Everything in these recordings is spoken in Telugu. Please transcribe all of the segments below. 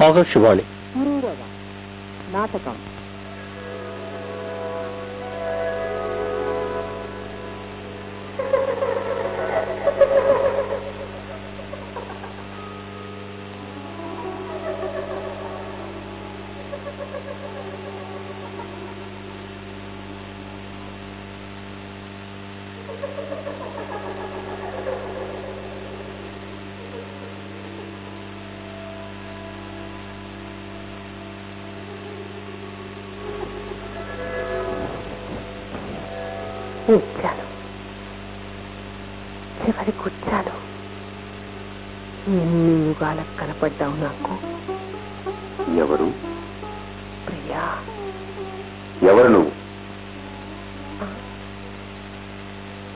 ఆకాశవాణి పురూరవ నాటకం. కనపడ్డావు నాకు. ఎవరు? ప్రియా. ఎవరు నువ్వు?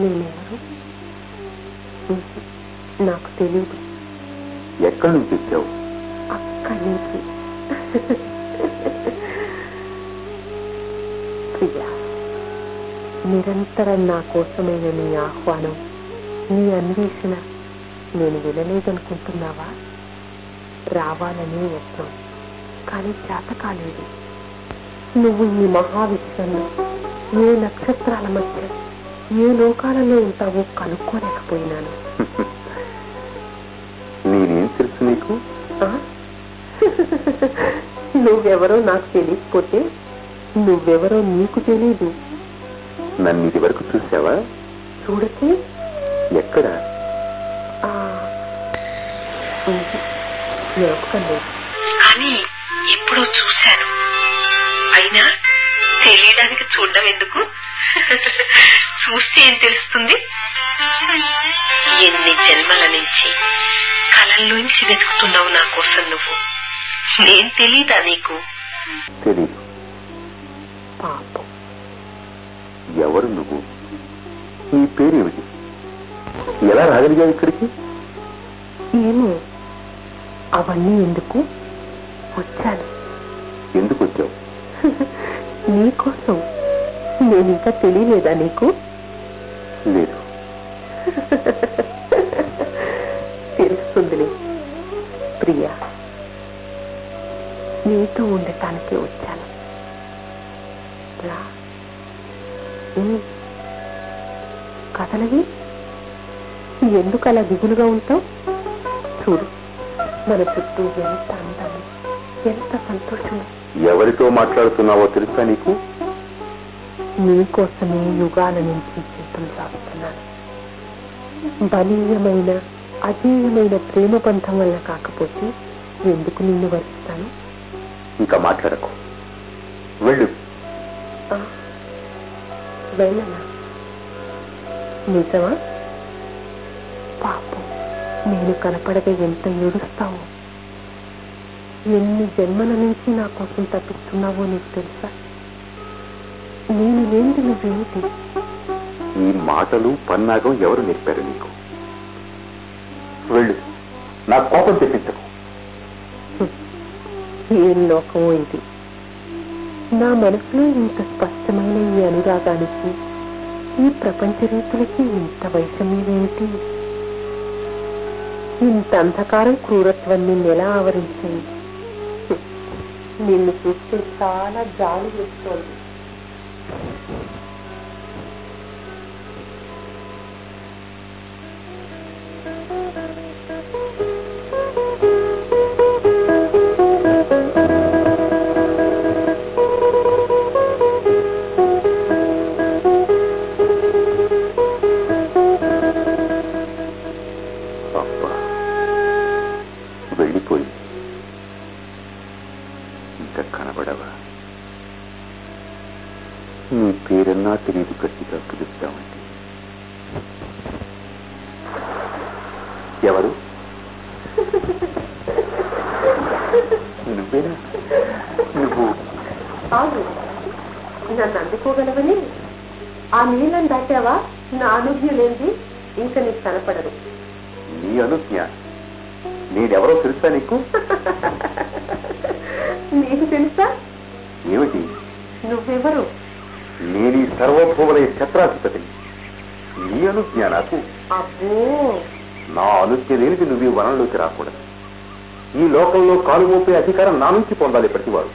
నేనెవరు నాకు తెలియదు ఎక్కడి నుంచి వచ్చావు అక్కడి నుంచి ప్రియా నిరంతరం నా కోసమైన నీ ఆహ్వానం నీ అన్వేషణ నేను వినలేదనుకుంటున్నావా? రావాలనే యత్నం కానీ చేత కాలేదు. నువ్వు ఈ మహావిశ్వంలో ఏ నక్షత్రాల మధ్య ఏ లోకాలలో ఉంటావో కనుక్కోలేకపోయినాను. నేనేం తెలుసు నీకు? నువ్వెవరో నాకు తెలియకపోతే నువ్వెవరో నీకు తెలీదు. నన్ను ఇది వరకు చూసావా? చూడకే? ఎక్కడ? ఎరపలేదు కానీ ఎప్పుడో చూశాను. అయినా తెలియడానికి చూడడం ఎందుకు? చూస్తే ఏం తెలుస్తుంది? ఎన్ని జన్మల నుంచి కళల్లోంచి వెతుకుతున్నావు నా కోసం నువ్వు? నేను తెలీదా నీకు? తెలీదు. పాపం. ఎవరు నువ్వు? నీ పేరేమిటి? ఎలా రాగలిగావు ఇక్కడికి? ఏమో. అవన్నీ ఎందుకు వచ్చాను? ఎందుకు వచ్చావు? నీకోసం నేను ఇంకా తెలియలేదా నీకు? లేదు. తెలుస్తుందిలే ప్రియా. నీతో ఉండటానికే వచ్చాను. రా. కథలవి? ఎందుకు అలా దిగులుగా ఉంటావు? చూడు. మన చుట్టూ ఎంత అందము ఎంత సంతోషము ఎవరితో మాట్లాడుతున్నావో తెలుసా నీకు? నీకోసమే యుగాల నుంచి చేతులు సాగుతున్నాను. బలీయమైన అజేయమైన ప్రేమ బంధం వల్ల కాకపోతే ఎందుకు నిన్ను వరిస్తాను? ఇంకా మాట్లాడకు. వెళ్ళు. వెళ్ళనా? నిజమా? పాపం. నేను కనపడక ఎంత ఏడుస్తావు? ఎన్ని జన్మల నుంచి నా కోసం తప్పిస్తున్నావో నీకు తెలుసా? నేను లేనిది నువ్వేమిటి? ఈ మాటలు పన్నాగం ఎవరు నేర్పారు నీకు? వెళ్ళు నా కోపం తెప్పించకు. ఏం లోకమో ఇది? నా మనసులో ఇంత స్పష్టమైన ఈ అనురాగానికి ఈ ప్రపంచ రీతులకి ఇంత వైషమ్యమేమిటి ఇంత అంధకారం క్రూరత్వం నిన్ను ఎలా ఆవరించింది? నిన్ను చూస్తే చాలా జాలి వేస్తోంది. పేరన్నా తెలియదు గట్టిగా పిలుస్తామండి ఎవరు నువ్వేనా నువ్వు నన్ను అందుకోగలవని ఆ నీళ్ళని దాటావా నా అనుజ్ఞ లేనిది ఇంకా నీకు కనపడదు నీ అనుజ్ఞ నేనెవరో తెలుసా నీకు నీకు తెలుసా ఏమిటి నువ్వెవరు నేను ఈ సర్వభూములయ ఛత్రాధిపతిని నీ అనుజ్ఞ నాకు నా అనుజ్ఞ లేనిది నువ్వు ఈ వనంలోకి రాకూడదు. ఈ లోకంలో కాలు మోపే అధికారం నా నుంచి పొందాలి ప్రతివాడు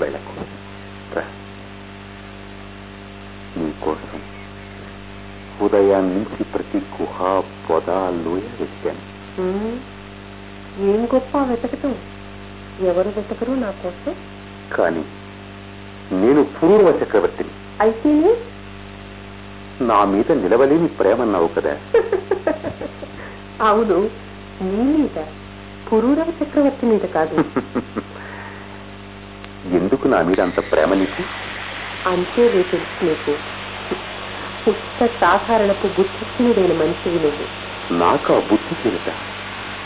వెళ్ళకు. నీకోసం ఉదయాన్ని నుంచి ప్రతి గుహ పొద లోయ వెతికాను. ఏం గొప్ప వెతకటం. ఎవరు వెతకరు నా కోసం? కానీ నేను పూర్వ చక్రవర్తిని. అయితేనే నా మీద నిలవలేని ప్రేమన్నావు కదా. అవును నీ మీద పురూరవ చక్రవర్తి మీద కాదు. ఎందుకు నా మీద అంత ప్రేమ నీకు? అంతేలే తెలుసు నీకు. పుష్ట సాధారణపు బుద్ధిహీనుడైన మనిషివి నువ్వు. నాకు ఆ బుద్ధి చేరట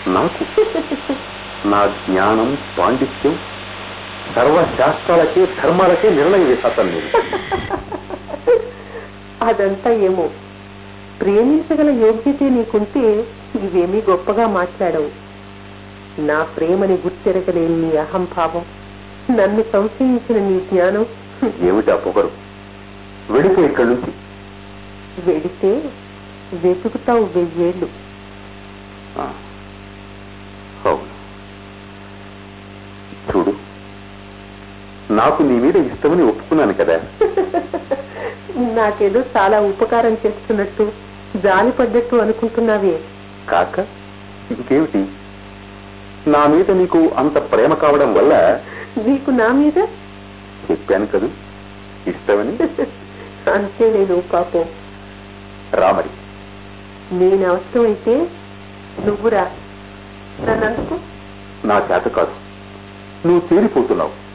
నాకు? నా జ్ఞానం పాండిత్యం సర్వశాస్త్రాలకే ధర్మాలకే నిర్ణయం నేను అదంతా ఏమో. ప్రేమించగల యోగ్యతే నీకుంటే ఇవేమీ గొప్పగా మాట్లాడవు. నా ప్రేమని గుర్తెరగలేని నీ అహంభావం. నన్ను సంశయించిన నీ జ్ఞానం. ఏమిటా పొగరు? వెళ్ళిపో ఇక్కడి నుంచి. వెడితే వెతుకుతావు వెయ్యేళ్ళు. చూడు. నాకు నీ మీద ఇష్టమని ఒప్పుకున్నాను కదా. నాకేదో చాలా ఉపకారం చేస్తున్నట్టు జాలి పడ్డట్టు అనుకుంటున్నావే. కాక ఇంకేమిటి? నా మీద నీకు అంత ప్రేమ కావడం వల్ల? నీకు నా మీద? చెప్పాను కదూ ఇష్టమని? అంతే నేను పాపం. రామరి నేను అవసరమైతే నువ్వురా నన్నందుకు నా చేత కాదు. నువ్వు తేలిపోతున్నావు. ఆ,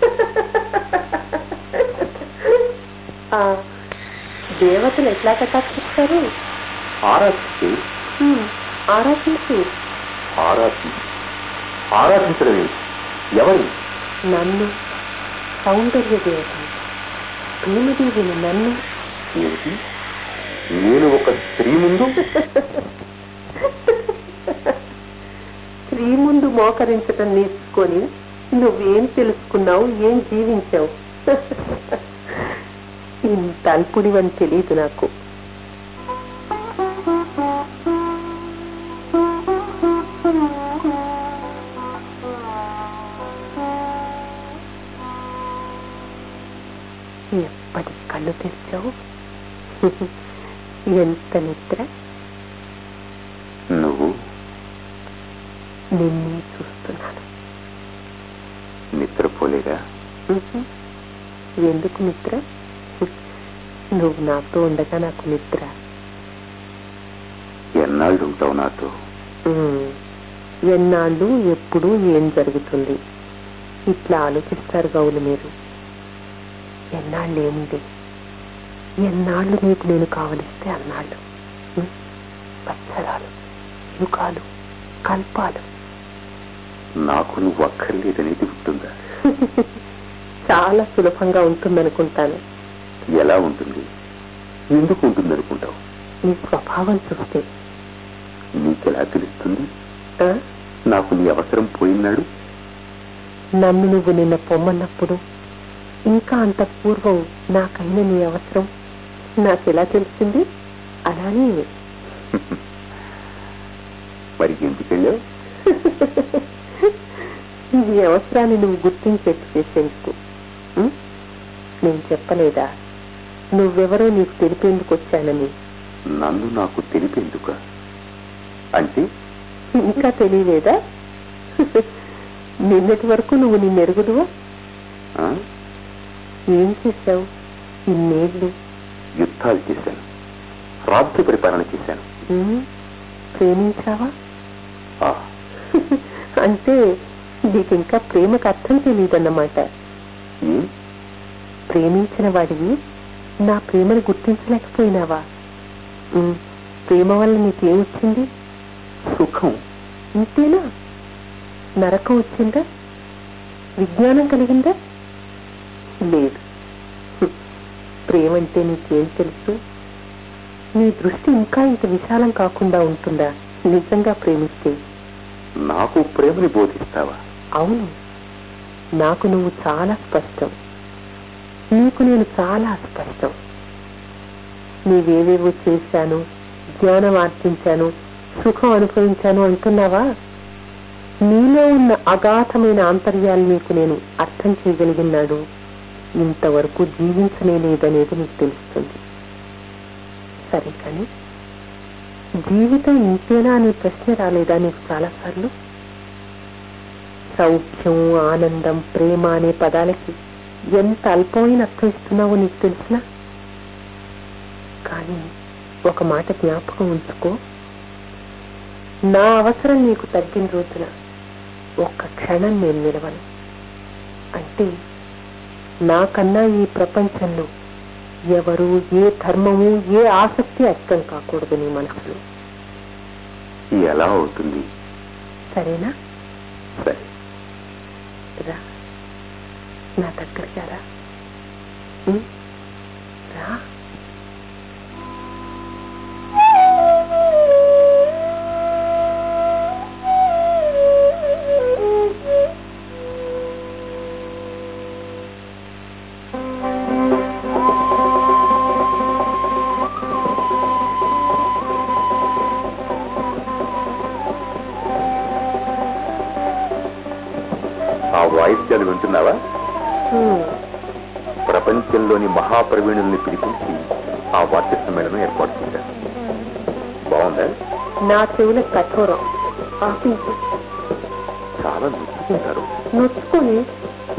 దేవతలు ఎట్లా కటాక్షిస్తారు? ఆరాధిస్తే? ఆరాధించు. ఆరాధి ఆరాధించడం? ఎవరు? నన్ను సౌందర్య దేవతని ప్రేమదేవిని నన్ను. ఏమిటి? నేను ఒక స్త్రీ ముందు? స్త్రీ ముందు మోకరించటం నేర్చుకొని నువ్వేం తెలుసుకున్నావు ఏం జీవించావు? ఇంత అల్పుడివని తెలియదు నాకు. ఎప్పటి కళ్ళు తెరిచావు? ఎంత నిద్ర? నువ్వు? నిన్నే చూస్తున్నాను నిద్రపోలేదా. ఎందుకు నిద్ర నువ్వు నాతో ఉండగా నాకు నిద్ర ఎన్నాళ్ళు ఉంటావు నాతో. ఎన్నాళ్ళు ఎప్పుడు ఏం జరుగుతుంది? ఇట్లా ఆలోచిస్తారు గౌలు మీరు. ఎన్నాళ్ళు ఏముంది? ఎన్నాళ్ళు మీకు నేను కావలిస్తే అన్నాళ్ళు. వత్సరాలు యుగాలు కల్పాలు. నాకు నువ్వు అక్కర్లేదనేది ఉంటుందా చాలా సులభంగా ఉంటుందనుకుంటాను. ఎలా ఉంటుంది? ఎందుకు ఉంటుంది అనుకుంటావు నీ స్వభావం చూస్తే. నీకెలా తెలుస్తుంది? నాకు నీ అవసరం పోయినాడు నన్ను నువ్వు నిన్న పొమ్మన్నప్పుడు ఇంకా అంత పూర్వం నాకైన నీ అవసరం నాకెలా తెలిసింది? అలానే. మరి ఎందుకు నీ అవసరాన్ని నువ్వు గుర్తించేట్టు చేసేందుకు? నేను చెప్పలేదా? నువ్వెవరో నీకు తెలిపేందుకు వచ్చానని? నన్ను నాకు తెలిపేందుక? అంటే? ఇంకా తెలియలేదా? నిన్నటి వరకు నువ్వు నిన్ను ఎరుగుదువా? ఆ? ఏం చేశావు? ఇన్నేళ్ళు? యుద్ధాలు చేశాను. రాజ్య పరిపాలన చేశాను? ప్రేమించావా? అంటే నీకు ఇంకా ప్రేమకు అర్థం తెలియదన్నమాట? ప్రేమించిన వాడివి నా ప్రేమను గుర్తించలేకపోయినావా? ప్రేమ వల్ల నీకేమొచ్చింది సుఖం. ఇంతేనా? నరకం వచ్చిందా? విజ్ఞానం కలిగిందా? లేదు. హ్మ్. ప్రేమ అంటే నీకేం తెలుసు? నీ దృష్టి ఇంకా ఇంత విశాలం కాకుండా ఉంటుందా? నిజంగా ప్రేమిస్తే? నాకు ప్రేమని బోధిస్తావా? అవును. నాకు నువ్వు చాలా స్పష్టం. నీకు నేను చాలా స్పష్టం. నీవేవేవో చేశాను జ్ఞానం ఆర్జించాను సుఖం అనుభవించాను అంటున్నావా? నీలో ఉన్న అగాధమైన ఆంతర్యాలు నీకు నేను అర్థం చేయగలిగినాడు ఇంతవరకు జీవించనే లేదనేది నీకు తెలుస్తుంది. సరే కానీ జీవితం ఇంతేనా అనే ప్రశ్న రాలేదా నీకు చాలాసార్లు? సౌఖ్యం ఆనందం ప్రేమ అనే పదాలకి ఎంత అల్పమైన అర్థం ఇస్తున్నావో నీకు తెలుసునా? కానీ ఒక మాట జ్ఞాపకం ఉంచుకో. నా అవసరం నీకు తగ్గిన రోజున ఒక్క క్షణం నేను నిలవను. అంటే నాకన్నా ఈ ప్రపంచంలో ఎవరు ఏ ధర్మము ఏ ఆసక్తి అర్థం కాకూడదు నీ మనసులో. ఎలా అవుతుంది? సరేనా? సరే. రా నా దగ్గరికి రా ఉం? రా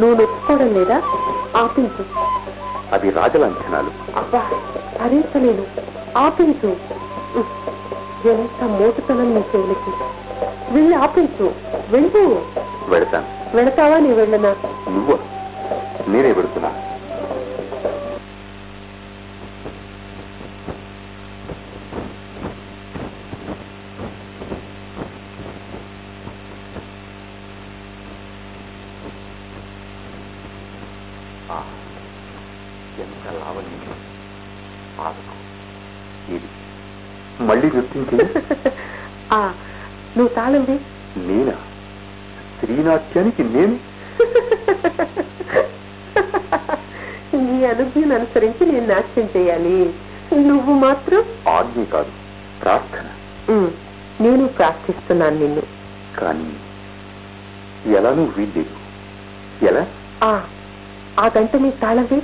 నువ్వు నొచ్చుకోవడం లేదా? ఆపించు. అవి రాజలాంఛనాలు అబ్బా భరించలేను. ఆపించు. ఎంత మోటుతనం నీ చెవులకి. వెళ్ళి ఆపించు. వెళ్ళు. వెళతాను. వెళతావా నీ వెళ్ళనా? నువ్వు. నేనే పెడుతున్నా ఆ, ఎంత లావణ్యం ఆకు ఇది మళ్ళీ ఆ నువ్వు తాళం వే నేనా? శ్రీనాట్యానికి నేను? నీ అనుజ్ఞను అనుసరించి నేను నాట్యం చేయాలి. నువ్వు మాత్రం? ఆజ్ఞ కాదు ప్రార్థన. నేను ప్రార్థిస్తున్నాను నిన్ను. కానీ ఎలానూ వీల్లేదు ఎలా? ఆ గంట నీ తాళం వే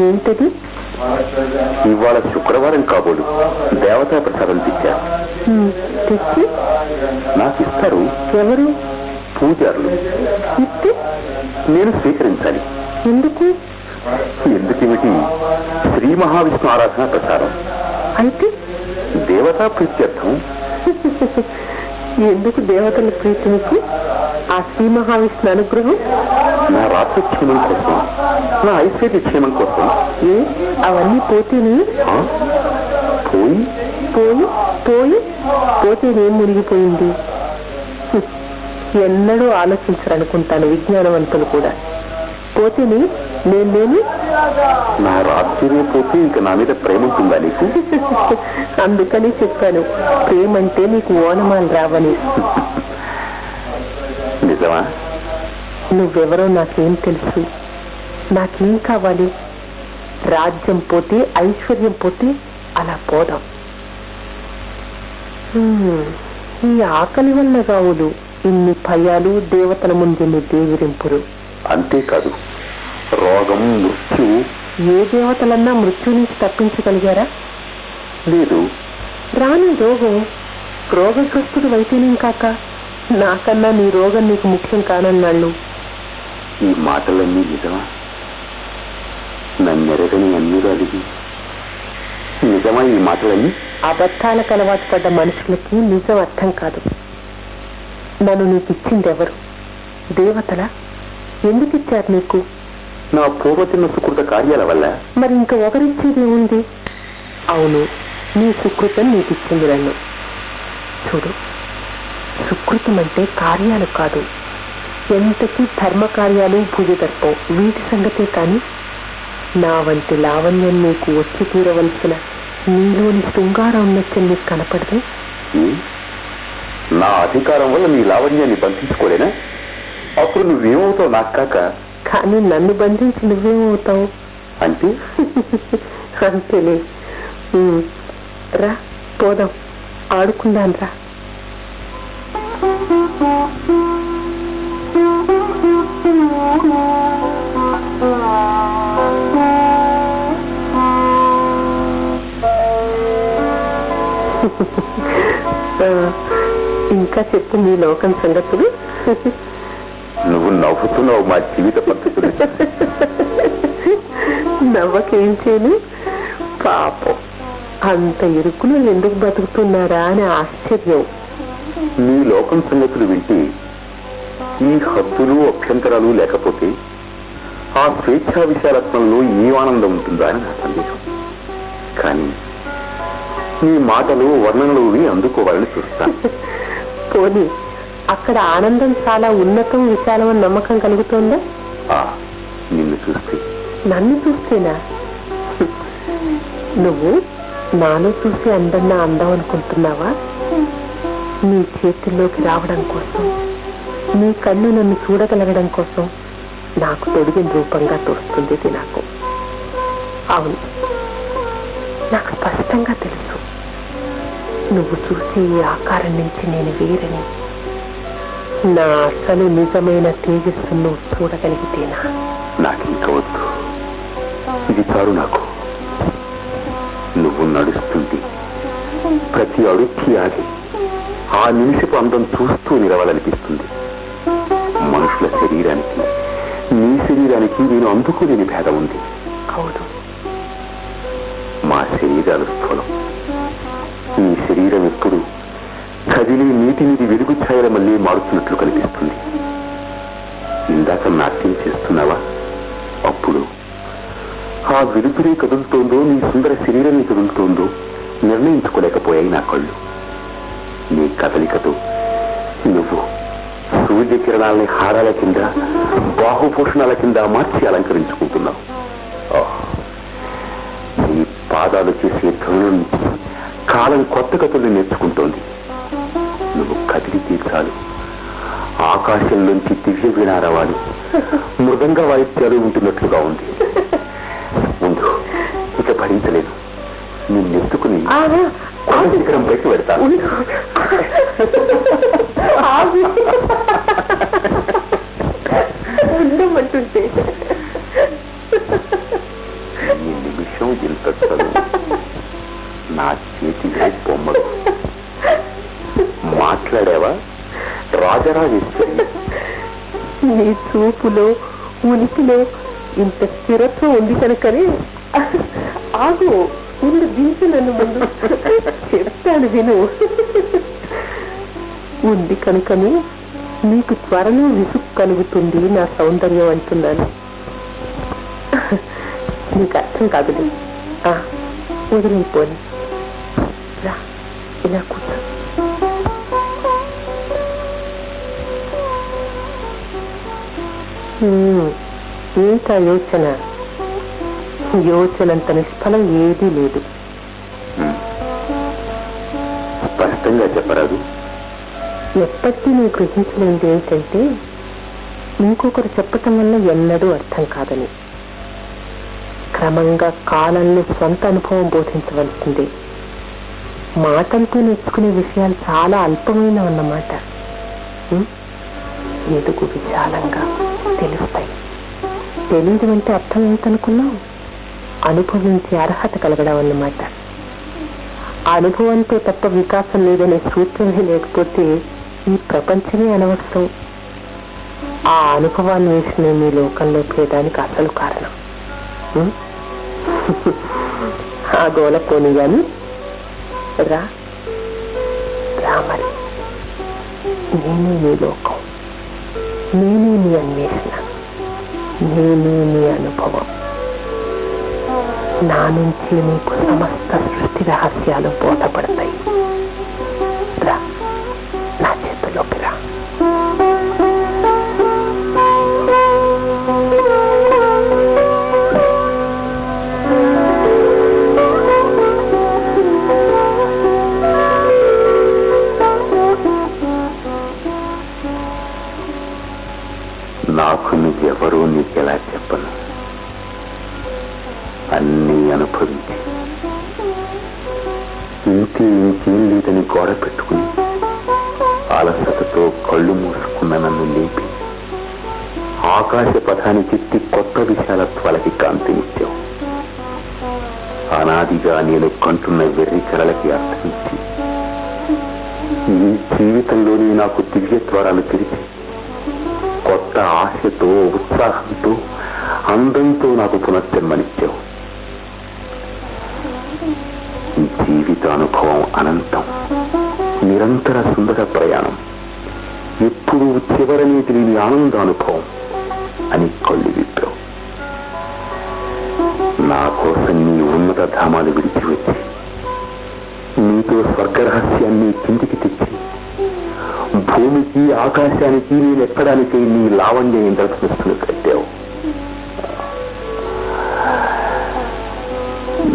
ఏంటది? ఇవాళ శుక్రవారం కాబోలు దేవతా ప్రసాదం తెచ్చారు. తెచ్చి? నాకు ఇస్తారు. ఎవరు? పూజారులు. ఇస్తే నేను స్వీకరించాలి. ఎందుకు? ఎందుకేమిటి శ్రీ మహావిష్ణు ఆరాధన ప్రసారం అయితే దేవతా ప్రీత్యర్థం. ఎందుకు దేవతల ప్రీతి ఆ శ్రీ మహావిష్ణు అనుగ్రహం? నా రాత్రిక్షేమం కోసం. నా ఐశ్వర్య క్షేమం కోసం ఏ? అవన్నీ పోతేనే? పోయి? పోయి పోయి పోతేనేం మునిగిపోయింది. ఎన్నడూ ఆలోచించరనుకుంటాను విజ్ఞానవంతులు కూడా. పోతేనే నేను నా రాత్రినే పోతే ఇక నా మీద ప్రేమ ఉంటుందా నీకు? అందుకని చెప్పాను ప్రేమంటే నీకు ఓనమాలు రావని. నిజమా? నువ్వెవరో నాకేం తెలుసు. నాకేం కావాలి రాజ్యం పోతే ఐశ్వర్యం పోతే అలా పోదాం. ఈ ఆకలి వల్ల కావులు ఇన్ని భయాలు దేవతల ముందున్ని దేవిరింపులు అంతేకాదు రోగం మృత్యు. ఏ దేవతలన్నా మృత్యు నుంచి తప్పించగలిగారా? లేదు. రాని రోగం రోగగ్రస్తుడు అయితేనేం కాక? నాకన్నా నీ రోగం నీకు ముఖ్యం కానన్నాళ్ళు. ఈ మాటలన్నీ నిజమా? నన్నెరగని అన్యురాలిది నిజమా ఈ మాటలన్నీ? అబద్ధాలకు అలవాటు పడ్డ మనుషులకి నిజం అర్థం కాదు. నన్ను నీకు ఇచ్చింది ఎవరు దేవతల? ఎందుకు ఇచ్చారు నీకు? నా పూర్వజన్మ సుకృత కార్యాల వల్ల. మరి ఇంకా ఒకరిచ్చేది ఏముంది అవును నీ సుకృతం నీకు ఇచ్చింది నన్ను. చూడు సుకృతం అంటే కార్యాలు కాదు. ఎంతకీ ధర్మ కార్యాలు భుజదర్పం వీటి సంగతే కాని నా వంటి లావణ్యం నీకు వచ్చి తీరవలసిన నీలోని శృంగారం ఉన్నచ్చని నీకు కనపడదే? నా అధికారం వల్ల నీ లావణ్యాన్ని బంధించుకోలేనా? అప్పుడు నువ్వేమవుతావు నాకు కాక? కానీ నన్ను బంధించి నువ్వేమవుతావు? అంటే? అంతేలే. రా పోదాం. ఆడుకుందాం రా. ఇంకా చెప్పు నీ లోకం సంగతులు? నువ్వు నవ్వుతున్నావు మా జీవిత పద్ధతులు. నవ్వకేం చేయను పాపం. అంత ఇరుకులు ఎందుకు బతుకుతున్నారా అని ఆశ్చర్యం. నీ లోకం సంగతులు వింటే ఈ హద్దులు అభ్యంతరాలు లేకపోతే ఆ స్వేచ్ఛా విశాలత్వంలో ఏ ఆనందం ఉంటుందా అని నా సందేహం. కానీ నీ మాటలు వర్ణనలు అందుకోవాలని చూస్తాను. పోనీ అక్కడ ఆనందం చాలా ఉన్నతం విశాలం అని నమ్మకం కలుగుతోందా? నిన్ను చూస్తే. నన్ను చూస్తేనా? నువ్వు నాలో చూసి అందన్న అందం అనుకుంటున్నావా? నీ చేతుల్లోకి రావడం కోసం నీ కన్ను నన్ను చూడగలగడం కోసం నాకు తొడిగిన రూపంగా తోస్తుంది నాకు. అవును నాకు స్పష్టంగా తెలుసు. నువ్వు చూసే ఈ ఆకారం నుంచి నేను వేరని. నా అసలు నిజమైన తేజస్సును నువ్వు చూడగలిగితేనా? నాకు ఇంకా వద్దు. ఇది చాలు నాకు. నువ్వు నడుస్తుంటే ప్రతి అడుక్కి ఆగి ఆ నిమిషపు అందం చూస్తూ నిలవాలనిపిస్తుంది. మనుషుల శరీరానికి నీ శరీరానికి నేను అందుకోలేని భేదం ఉంది. అవును. మా శరీరాలు స్థూలం. నీ శరీరం ఎప్పుడు కదిలి నీటి మీది వెలుగు ఛాయల మళ్ళీ మారుతున్నట్లు కనిపిస్తుంది. ఇందాక నాట్యం చేస్తున్నావా? అప్పుడు ఆ వెలుతురే కదులుతోందో నీ సుందర శరీరాన్ని కదులుతోందో నిర్ణయించుకోలేకపోయాయి నా కళ్ళు. నీ కదలికతో నువ్వు సూర్యకిరణాలని హారాల కింద బాహుభూషణాల కింద మార్చి అలంకరించుకుంటున్నావు. పాదాలు చేసే ధ్వని కాలం కొత్త కథలు నేర్చుకుంటోంది. నువ్వు కదిలితే చాలు ఆకాశంలోంచి దివ్య వినారవాలు మృదంగ వాయిద్యాలు ఉంటున్నట్లుగా ఉంది. ముందు ఇక భరించలేదు. నిన్నెత్తుకుని శిఖరం పైకి పెడతాను. ఉండమంటుంటే. ఈ నిమిషం ఇంత చదువు నా చేతిలో బొమ్మలు. మాట్లాడావా? రాజరాజేశ్వరి నీ చూపులో ఉనికిలో ఇంత స్థిరత్వం ఉంది కనుకనే ఆగు ముందు దించు నన్ను ముందు. చెప్తాను విను. ఉంది కనుకనే నీకు త్వరలో విసుగు కలుగుతుంది నా సౌందర్యం అంటున్నాను. నీకు అర్థం కాదు వదిలిపోను కూర్చో ఉమ్, ఇంకా యోచన యోచనంత నిష్ఫలం ఏదీ లేదు. స్పష్టంగా చెప్పరాదు ఎప్పటికీ నువ్వు గ్రహించలేనిది ఏంటంటే ఇంకొకరు చెప్పటం వల్ల ఎన్నడూ అర్థం కాదని క్రమంగా కాలంలో స్వంత అనుభవం బోధించవలసిందే మాటలతో నేర్చుకునే విషయాలు చాలా అల్పమైన అన్నమాట. ఎదుగు విశాలంగా తెలుస్తాయి. తెలియదు అంటే అర్థం ఏంటనుకున్నావు అనుభవించే అర్హత కలగడం అన్నమాట. అనుభవంతో తప్ప వికాసం లేదనే సూత్రమే లేకపోతే ఈ ప్రపంచమే అనవసరం. ఆ అనుభవాన్ని వేసిన మీ లోకంలో వేయడానికి అసలు కారణం. ఆ గోల పోని కానీ రా. రామరి నేనే నీ లోకం. నేనే నీ అన్వేషణ. నేనే నీ అనుభవం. నా నుంచి నీకు సమస్త సృష్టి రహస్యాలు బోధపడతాయి. రా. నా చేతిలోకి రా. బరువు నీకు ఎలా చెప్పను. అన్నీ అనుభవించి. ఇంటి ఇంకేం లేదని గోడ పెట్టుకుని అలసటతో కళ్ళు మూసుకున్న నన్ను లేపి ఆకాశ పథానికెత్తి కొత్త విశాలత్వాలకి కాంతినిచ్చావు. అనాదిగా నేను కంటున్న వెర్రి కలలకి అర్థమిచ్చి ఈ జీవితంలోని నాకు దివ్యత్వరాలు తెరిచి కొత్త ఆశతో ఉత్సాహంతో అందంతో నాకు పునర్జన్మనిచ్చావు. జీవిత అనుభవం అనంతం నిరంతర సుందర ప్రయాణం ఎప్పుడు చివరని తెలియని ఆనంద అనుభవం అని కళ్ళు విప్పావు. నా కోసం నీ ఉన్నత ధామాలు విడిచి వచ్చి నీతో స్వర్గరహస్యాన్ని కిందికి తెచ్చి భూమికి ఆకాశానికి నేను ఎక్కడానికి నీ లావణ్య ఇంద్రధనుస్సును కట్టావు.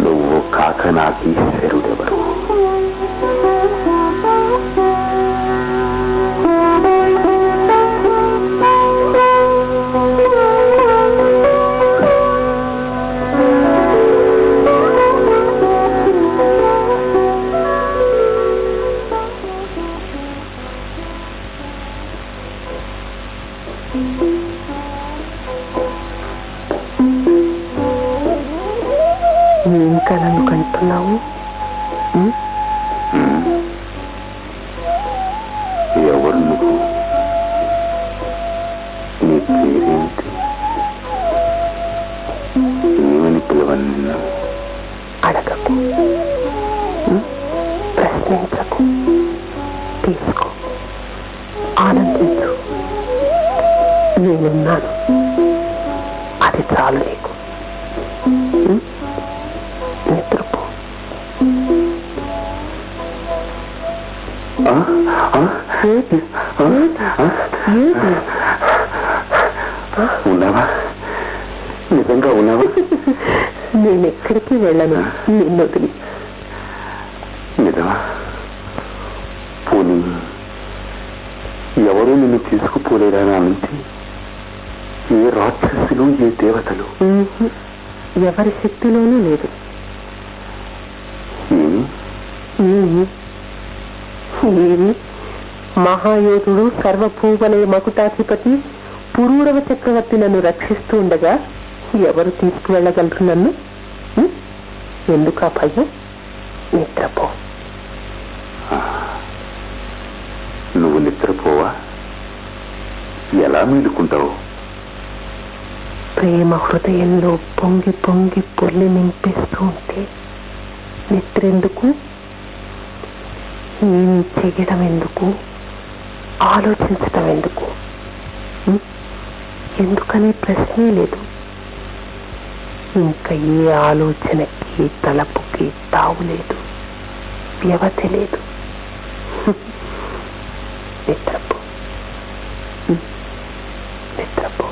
నువ్వు కాక నాకు ఈశ్వరుడెవరు ఇంకా నన్ను కంటున్నావు ఉం? మకుటాధిపతి పురూరవ చక్రవర్తి నన్ను రక్షిస్తూ ఉండగా ఎవరు తీసుకువెళ్ళగలరు నన్ను? ఎందుకు ఆ భయం నిద్రపో. నువ్వు నిద్రపోవా? ఎలా మేలుకుంటావు ప్రేమ హృదయంలో పొంగి పొంగి పొల్లి నింపిస్తూ ఉంటే నిద్రెందుకు? ఏమి చేయడం ఎందుకు ఆలోచించడం ఎందుకు? ఎందుకనే ప్రశ్నే లేదు. ఇంకా ఏ ఆలోచనకి తలపుకి తావు లేదు. వ్యవధి లేదు. నిద్రపో. ఉం? నిద్రపో.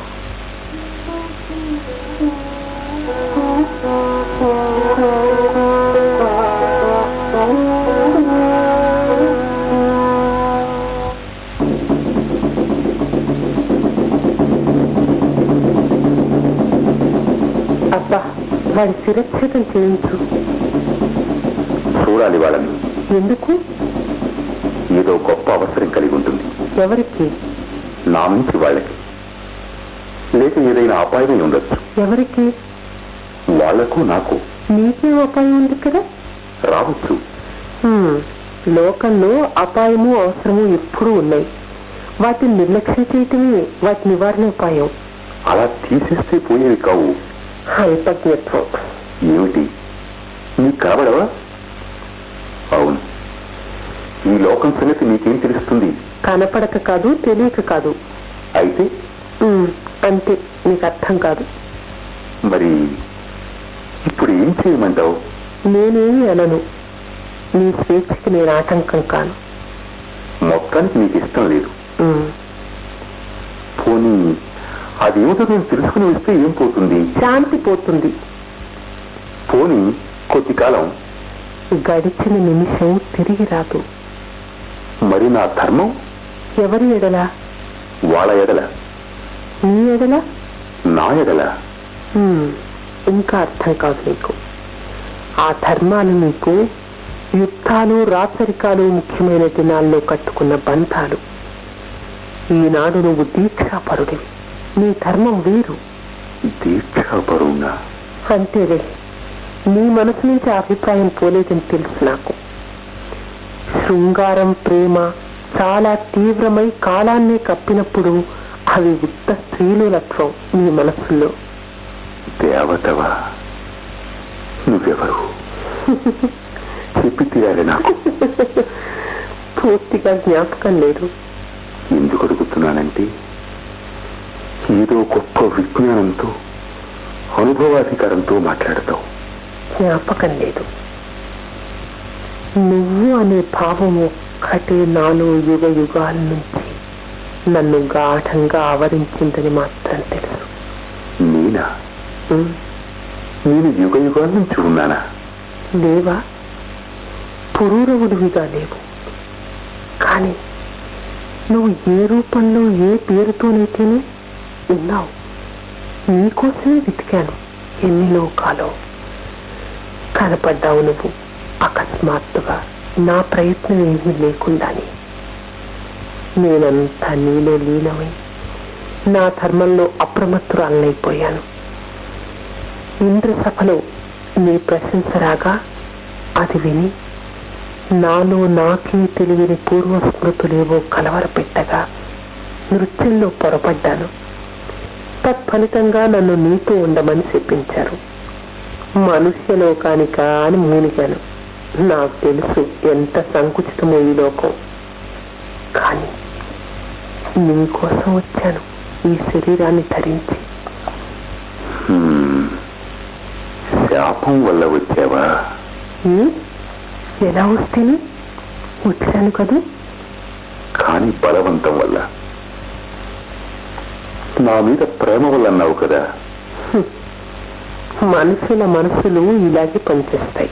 శిరచ్ఛేదం చేయించు చూడాలి వాళ్ళని. ఎందుకు? ఏదో గొప్ప అవసరం కలిగి ఉంటుంది. ఎవరికి? నా నుంచి వాళ్ళకి. లేక ఏదైనా అపాయమై ఉండొచ్చు. ఎవరికి? వాళ్ళకు నాకు. నీకేం అపాయం ఉంది కదా? రావచ్చు. లోకంలో అపాయము అవసరము ఎప్పుడూ ఉన్నాయి. వాటిని నిర్లక్ష్యం చేయటమే వాటి నివారణ ఉపాయం. అలా తీసేస్తే పోయేవి కావు. అల్పజ్ఞత్వం ఏమిటి? నీకు కనబడవా? అవును. ఈ లోకం సంగతి నీకేం తెలుస్తుంది? కనపడక కాదు తెలియక కాదు. అయితే? అంతే. నీకు అర్థం కాదు. మరి ఇప్పుడు ఏం చేయమంటావు? నేనేమి అనను. నీ స్వేచ్ఛకి నేను ఆటంకం కాను. మొత్తానికి నీకు ఇష్టం లేదు. పోనీ అదేమిటో నేను తెలుసుకుని వస్తే ఏం పోతుంది? శాంతి పోతుంది. పోనీ కొద్ది కాలం. గడిచిన నిమిషం తిరిగి రాదు మరి నా ధర్మం? ఎవరి ఎడల? వాళ్ళ ఎడల. నీ ఎడల? నా ఎడల. ఇంకా అర్థం కాదు నీకు. ఆ ధర్మాలు నీకు యుద్ధాలు రాచరికాలు ముఖ్యమైన దినాల్లో కట్టుకున్న బంధాలు. ఈనాడు నువ్వు దీక్షాపరుడివి. నీ ధర్మం వేరు. దీక్షాపరుణ్ణా అంతేలే. నీ మనసు నుంచి అభిప్రాయం పోలేదని తెలుసు నాకు. శృంగారం ప్రేమ చాలా తీవ్రమై కాలాన్ని కప్పినప్పుడు అవి ఉత్త స్త్రీలులత్వం నీ మనస్సులో. దేవతవా నువ్వెవరు? చెప్పి తీరాలి నాకు. పూర్తిగా జ్ఞాపకం లేదు. ఎందుకు అడుగుతున్నానంటే ఏదో గొప్ప విజ్ఞానంతో అనుభవాధికారంతో మాట్లాడతావు. జ్ఞాపకం లేదు నువ్వు అనే భావం ఒక్కటే నాలో యుగ యుగాల నుంచి నన్ను గాఢంగా ఆవరించిందని మాత్రం తెలుసు. నేనా నేను యుగ యుగాల నుంచి ఉన్నానా? లేవా? పురూరవుడివిగా లేవు. కానీ నువ్వు ఏ రూపంలో ఏ పేరుతోనైతేనే ఉన్నావు. నీకోసమే వెతికాను ఎన్ని లోకాలో కనపడ్డావు నువ్వు. అకస్మాత్తుగా నా ప్రయత్నం ఏమీ లేకుండానే. నేనంతా నీలో లీనమై నా ధర్మంలో అప్రమత్తురాలనైపోయాను ఇంద్రసభలో నీ ప్రశంస రాగా అది విని నాలో నాకే తెలివిని పూర్వ స్మృతులేవో కలవరపెట్టగా నృత్యంలో పొరపడ్డాను. తత్ఫలితంగా నన్ను నీతో ఉండమని చెప్పించారు. మనుష్యలోకానిక అని మూనిగాను నాకు తెలుసు ఎంత సంకుచితమో ఈ లోకం. కానీ నీకోసం వచ్చాను. ఈ శరీరాన్ని ధరించి. శాపం వల్ల వచ్చావా? ఎలా వస్తేనే? వచ్చాను కదా. కానీ బలవంతం వల్ల. నా మీద ప్రేమ వల్ల అన్నావు కదా. మనుషుల మనసులు ఇలాగే పనిచేస్తాయి.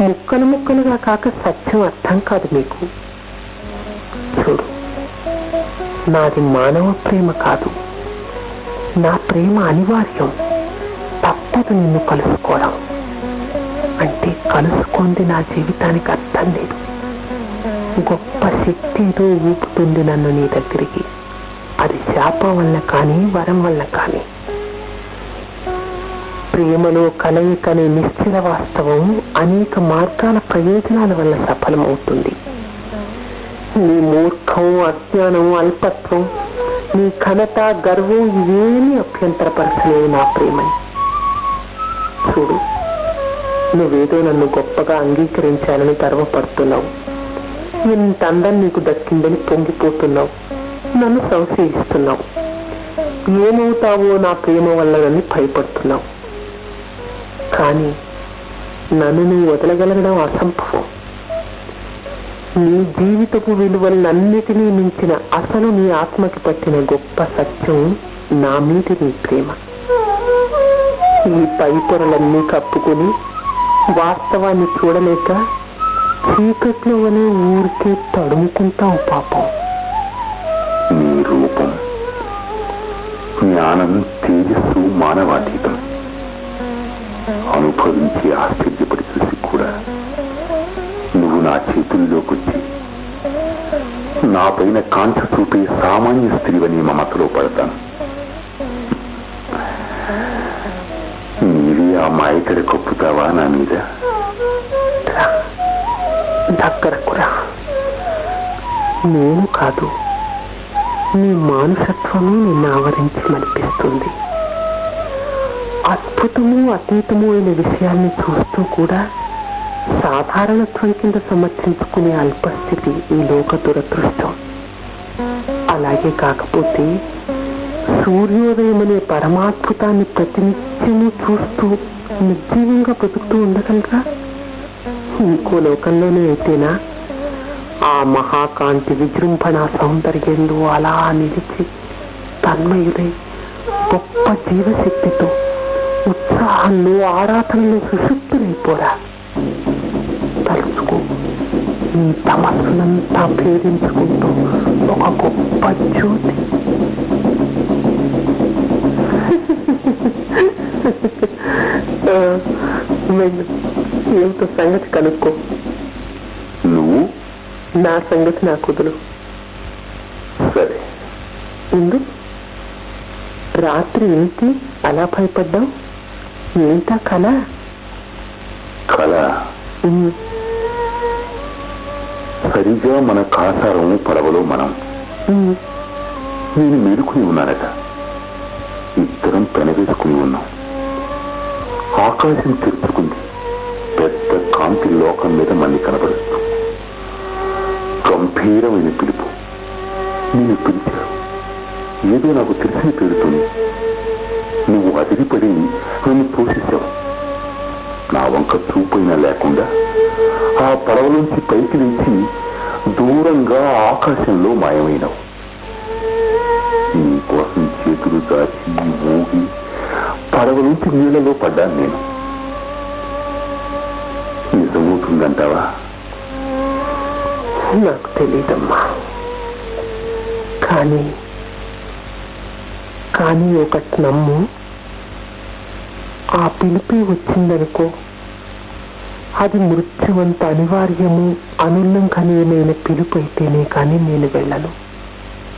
ముక్కలు ముక్కలుగా కాక సత్యం అర్థం కాదు మీకు. చూడు నాది మానవ ప్రేమ కాదు. నా ప్రేమ అనివార్యం. తప్పదు నిన్ను కలుసుకోవడం. అంటే కలుసుకుంది నా జీవితానికి అర్థం లేదు. గొప్ప శక్తి ఏదో ఊపుతుంది నన్ను నీ దగ్గరికి. అది శాపం వల్ల కానీ వరం వల్ల కానీ. ప్రేమలో కలయిక అనే నిశ్చల వాస్తవం అనేక మార్గాల ప్రయోజనాల వల్ల సఫలమవుతుంది. నీ మూర్ఖం అజ్ఞానం అల్పత్వం నీ ఘనత గర్వం ఏమి అభ్యంతరపరచలేవు నా ప్రేమని. చూడు నువ్వేదో నన్ను గొప్పగా అంగీకరించాలని గర్వపడుతున్నావు. ఇంత అందం నీకు దక్కిందని పొంగిపోతున్నావు. నన్ను సంశయిస్తున్నావు. ఏమవుతావో నా ప్రేమ వల్లనని భయపడుతున్నావు. కానీ నన్ను నువ్వు వదలగలగడం అసంభవం. నీ జీవితపు విలువలన్నిటినీ మించిన అసలు నీ ఆత్మకి పట్టిన గొప్ప సత్యం నా మీది నీ ప్రేమ. ఈ పై పొరలన్నీ కప్పుకొని వాస్తవాన్ని చూడలేక చీకట్లో అనే ఊరికే తడుముకుంటావు పాపం. నీ రూపం జ్ఞానం తేజస్సు మానవాతీతం. అనుభవించి ఆశ్చర్యపడి చూసి కూడా నువ్వు నా చేతుల్లోకి వచ్చి నా పైన కాంక్ష చూపే సామాన్య స్త్రీవని మమతలో పడతాను. నీవి ఆ మాయకడ కొప్పుతావా నా మీద? రా నేను కాదు నీ మానసత్వమే నిన్ను ఆవరించి మనిపిస్తుంది అద్భుతము అతీతము అయిన విషయాన్ని చూస్తూ కూడా సాధారణత్వం కింద సమర్థించుకునే అల్పస్థితి ఈ లోక దురదృష్టం. అలాగే కాకపోతే సూర్యోదయం అనే పరమాద్భుతాన్ని ప్రతినిత్యము చూస్తూ నిర్జీవంగా బ్రతుకుతూ ఉండగలరా? ఇంకో లోకంలోనే అయితేనా? ఆ మహాకాంతి విజృంభణ సౌందర్యంలో అలా నిలిచి తన్మయుడై గొప్ప జీవశక్తితో ఉత్సాహంలో ఆరాధనలో సుషుప్తులైపోరా తలుచుకో ఈ తమస్సునంతా ప్రేరించుకుంటూ ఒక గొప్ప జ్యోతి. ఏమిటో సంగతి కనుక్కో. నువ్వు? నా సంగతి నా కుదురు. సరే ఉండు. రాత్రి ఏంటి అలా భయపడ్డావు? ఏంటా కళ కళ సరిగ్గా సరిగా మన కాసారం పడవలో మనం నేను మేలుకుని ఉన్నానట ఇద్దరం పెనవేసుకుని ఉన్నాం ఆకాశం తెరుచుకుంది పెద్ద కాంతి లోకం మీద మన్ని కనబడుతూ గంభీరమైన పిలుపు నేను పిలిచాను ఏదో నాకు తెలిసిన పేరుతోని నువ్వు అదిరిపడి నన్ను పోషించావు. నా వంక చూపైనా లేకుండా ఆ పడవలోంచి పైకి లేచి దూరంగా ఆకాశంలో మాయమైనవు. నీకోసం చేతులు దాచి ఊగి పడవలోంచి నీళ్ళలో పడ్డాను నేను. నిజమవుతుందంటావా? నాకు తెలీదమ్మా. కానీ కానీ ఒకటి నమ్ము. ఆ పిలిపి వచ్చిందనుకో అది మృత్యువంత అనివార్యము అనుల్లంఘనీయమైన పిలుపు అయితేనే కానీ నేను వెళ్ళను.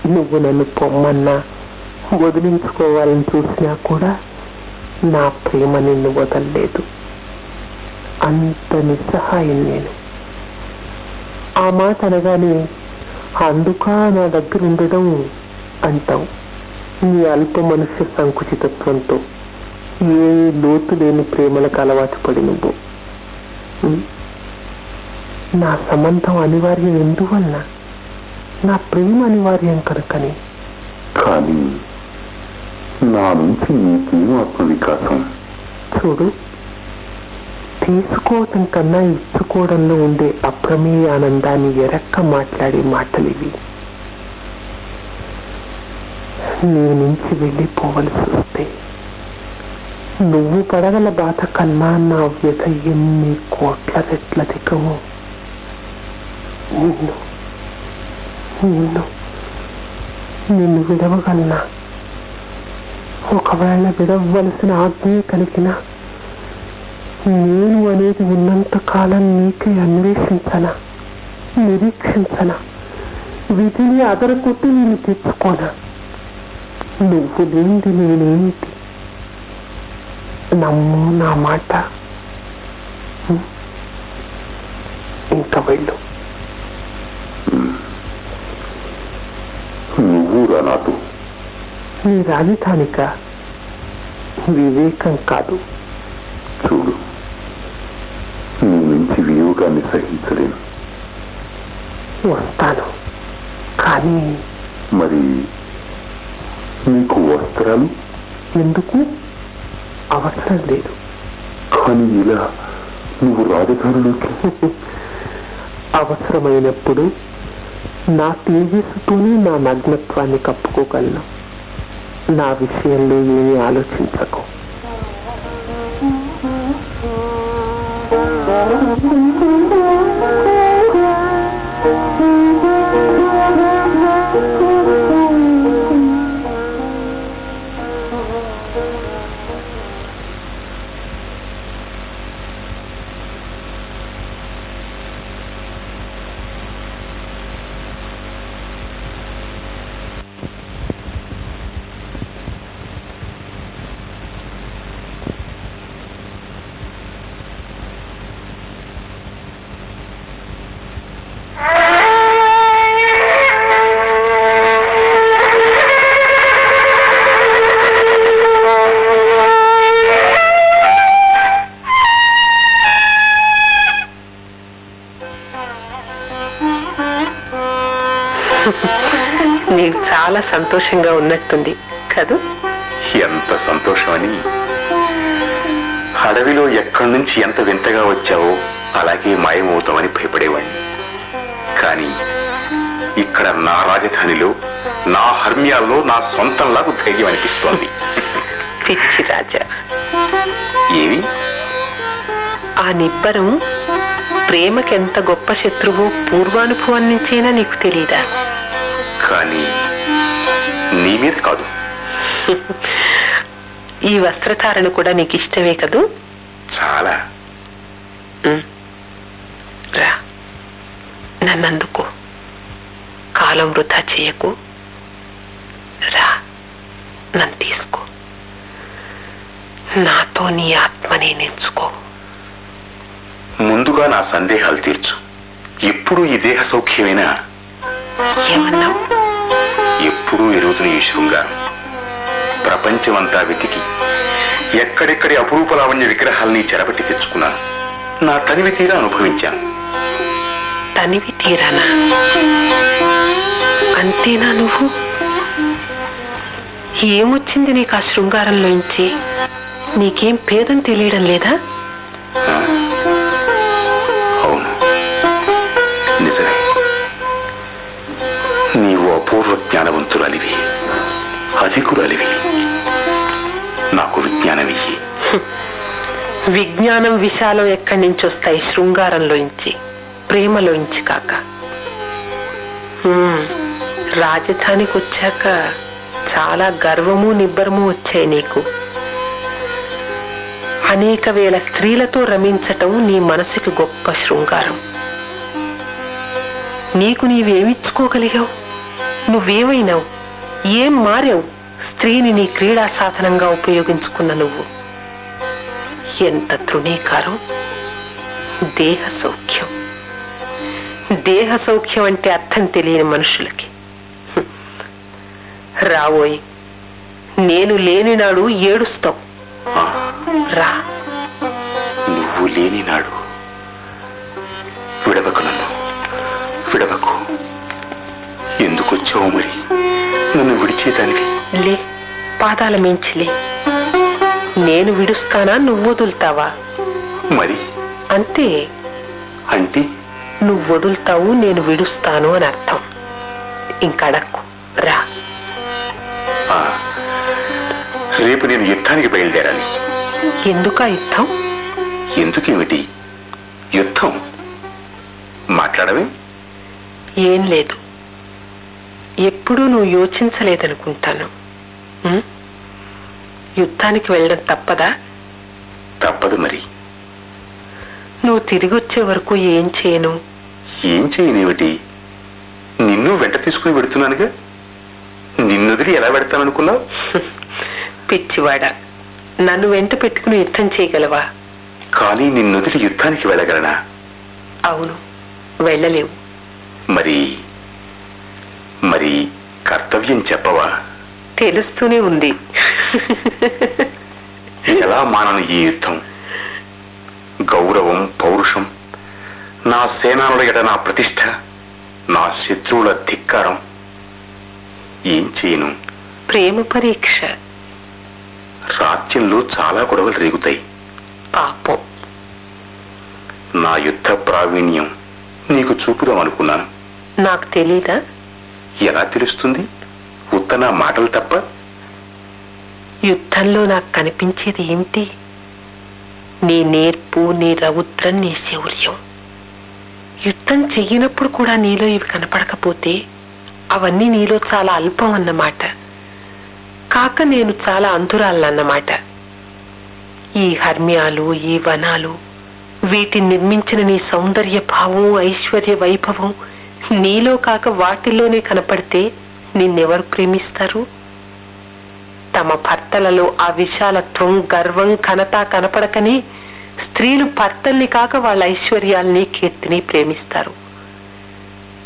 నువ్వు నన్ను పొమ్మన్నా వదిలించుకోవాలని చూసినా కూడా నా ప్రేమ నిన్ను వదలలేదు. అంత నిస్సహాయం నేను. ఆ మాట అనగానే అందుక నా దగ్గర ఉండడం అంటావు. నీ అల్ప మనుష్య సంకుచితత్వంతో ఏ లోతు లేని ప్రేమలకు అలవాటు పడి నువ్వు? నా సంబంధం అనివార్యం ఎందువల్ల? నా ప్రేమ అనివార్యం కనుకని. కానీ నా నుంచి నీకేం ఆత్మ వికాసం చూడు తీసుకోవటం కన్నా ఇచ్చుకోవడంలో ఉండే అప్రమేయ ఆనందాన్ని ఎరక్క మాట్లాడే మాటలు ఇవి నీ నుంచి వెళ్ళిపోవలసి వస్తే నువ్వు పడగల బాధ కన్నా నా వ్యత ఎన్ని కోట్ల రెట్లధికమో నిన్ను నిన్ను నిన్ను విడవగలనా ఒకవేళ విడవలసిన ఆజ్ఞ కలిగినా నేను అనేది ఉన్నంత కాలం నీకే అన్వేషించనా నిరీక్షించనా విధిని అదరకొట్టి నేను తెచ్చుకోనా నువ్వు లేనిది నేనేమిటి నమ్ము నా మాట? ఇంకా వెళ్ళు నువ్వు రా నాతో నీ రాజధానిక వివేకం కాదు చూడు నీ నుంచి వియోగాన్ని సహించలేను వస్తాను కానీ మరి నీకు వస్త్రాలు ఎందుకు? అవసరం లేదు. కానీ ఇలా నువ్వు రాజధానిలోకి? అవసరమైనప్పుడు నా తేజస్సుతోనే నా నగ్నత్వాన్ని కప్పుకోగలను. నా విషయంలో ఏమీ ఆలోచించకు. నీకు చాలా సంతోషంగా ఉన్నట్టుంది కదూ? ఎంత సంతోషమని. అడవిలో ఎక్కడి నుంచి ఎంత వింతగా వచ్చావో అలాగే మాయమవుతామని భయపడేవాణ్ణి. కానీ ఇక్కడ నా రాజధానిలో నా హర్మ్యాల్లో నా సొంతంలాగా ధైర్యం అనిపిస్తోంది. పిచ్చి రాజా. ఏమి ఆ నిబ్బరం ప్రేమకెంత గొప్ప శత్రువు పూర్వానుభవం నుంచైనా నీకు తెలీదా? కానీ నీ మీద కాదు. ఈ వస్త్రధారణ కూడా నీకు ఇష్టమే కదూ? చాలా. రా. నన్నందుకో. కాలం వృధా చేయకు. రా. నన్ను తీసుకో. నాతో నీ ఆత్మని నెంచుకో. ముందుగా నా సందేహాలు తీర్చు. ఎప్పుడు ఈ దేహ సౌఖ్యమేనా ఏమన్నావు ఎప్పుడూ ఎరుగుతున్న ఈ శృంగారం ప్రపంచమంతా వెతికి ఎక్కడెక్కడి అపురూప లావణ్య విగ్రహాల్ని చెరబట్టి తెచ్చుకున్నాను నా తనివి తీరా అనుభవించాను. తనివి తీరానా? అంతేనా నువ్వు? ఏమొచ్చింది నీకు ఆ శృంగారంలోంచి? నీకేం భేదం తెలియడం లేదా? నీవు అపూర్వ జ్ఞానవంతురాలివి అధికురాలివి నాకు విజ్ఞానమియ్యి విజ్ఞానం విశాలం ఎక్కడి నుంచి వస్తాయి శృంగారంలోంచి ప్రేమలోంచి కాక రాజధానికి వచ్చాక చాలా గర్వము నిబ్బరము వచ్చాయి నీకు అనేక వేల స్త్రీలతో రమించటం నీ మనసుకి గొప్ప శృంగారం నీకు నీవేమిచ్చుకోగలిగావు? నువ్వేమైనావు? ఏం మారావు? స్త్రీని నీ క్రీడా సాధనంగా ఉపయోగించుకున్న నువ్వు. ఎంత తృణీకారం? దేహ సౌఖ్యం. దేహ సౌఖ్యం అంటే అర్థం తెలియని మనుషులకి. రావోయ్ నేను లేని నాడు ఏడుస్తావు రా. నువ్వు లేని నాడు విడవకు నన్ను. విడవకు. ఎందుకు వచ్చావు మరి? నన్ను విడిచేదానికి లే పాదాల మించిలే నేను విడుస్తానా నువ్వు వదులుతావా? మరి? అంతే. అంటే? నువ్వు వదులుతావు నేను విడుస్తాను అని అర్థం. ఇంకడక్కు రా. ఆ, రేపు నేను యుద్ధానికి బయలుదేరాలి. ఎందుకా యుద్ధం? ఎందుకేమిటి? యుద్ధం? మాట్లాడవే. ఏం లేదు. ఎప్పుడూ నువ్వు యోచించలేదనుకుంటాను? యుద్ధానికి వెళ్ళడం తప్పదా? తప్పదు మరి. నువ్వు తిరిగి వచ్చే వరకు ఏం చేయను? ఏం చేయనేమిటి? నిన్ను వెంట తీసుకుని పెడుతున్నానుగా నిన్నొదిలి ఎలా పెడతాననుకున్నావు పిచ్చివాడ నన్ను వెంట పెట్టుకుని యుద్ధం చేయగలవా? కానీ నిన్నొదిలి యుద్ధానికి వెళ్ళగలనా? అవును వెళ్ళలేవు. మరి మరి కర్తవ్యం చెప్పవా? తెలుస్తూనే ఉంది. ఎలా మానను ఈ యుద్ధం? గౌరవం పౌరుషం నా సేనానుల ఎడ నా ప్రతిష్ట నా శత్రువుల ధిక్కారం ఏం చేయను? ప్రేమ పరీక్ష. రాజ్యంలో చాలా గొడవలు రేగుతాయి. పాపం. నా యుద్ధ ప్రావీణ్యం నీకు చూపుదాం అనుకున్నాను. నాకు తెలీదా? ఎలా తెలుస్తుంది? ఉత్త నా మాటలు తప్ప? యుద్ధంలో నాకు కనిపించేది ఏమిటి? నీ నేర్పు నీ రౌద్రం నీ శౌర్యం. యుద్ధం చెయ్యనప్పుడు కూడా నీలో ఇవి కనపడకపోతే అవన్నీ నీలో చాలా అల్పం అన్నమాట. కాక నేను చాలా అంతురాలన్నమాట ఈ హర్మ్యాలు ఈ వనాలు వీటిని నిర్మించిన నీ సౌందర్య భావం ఐశ్వర్య వైభవం నీలో కాక వాటిలోనే కనపడితే నిన్నెవరు ప్రేమిస్తారు? తమ భర్తలలో ఆ విశాలత్వం గర్వం ఘనత కనపడకని స్త్రీలు భర్తల్ని కాక వాళ్ళ ఐశ్వర్యాల్ని కీర్తిని ప్రేమిస్తారు.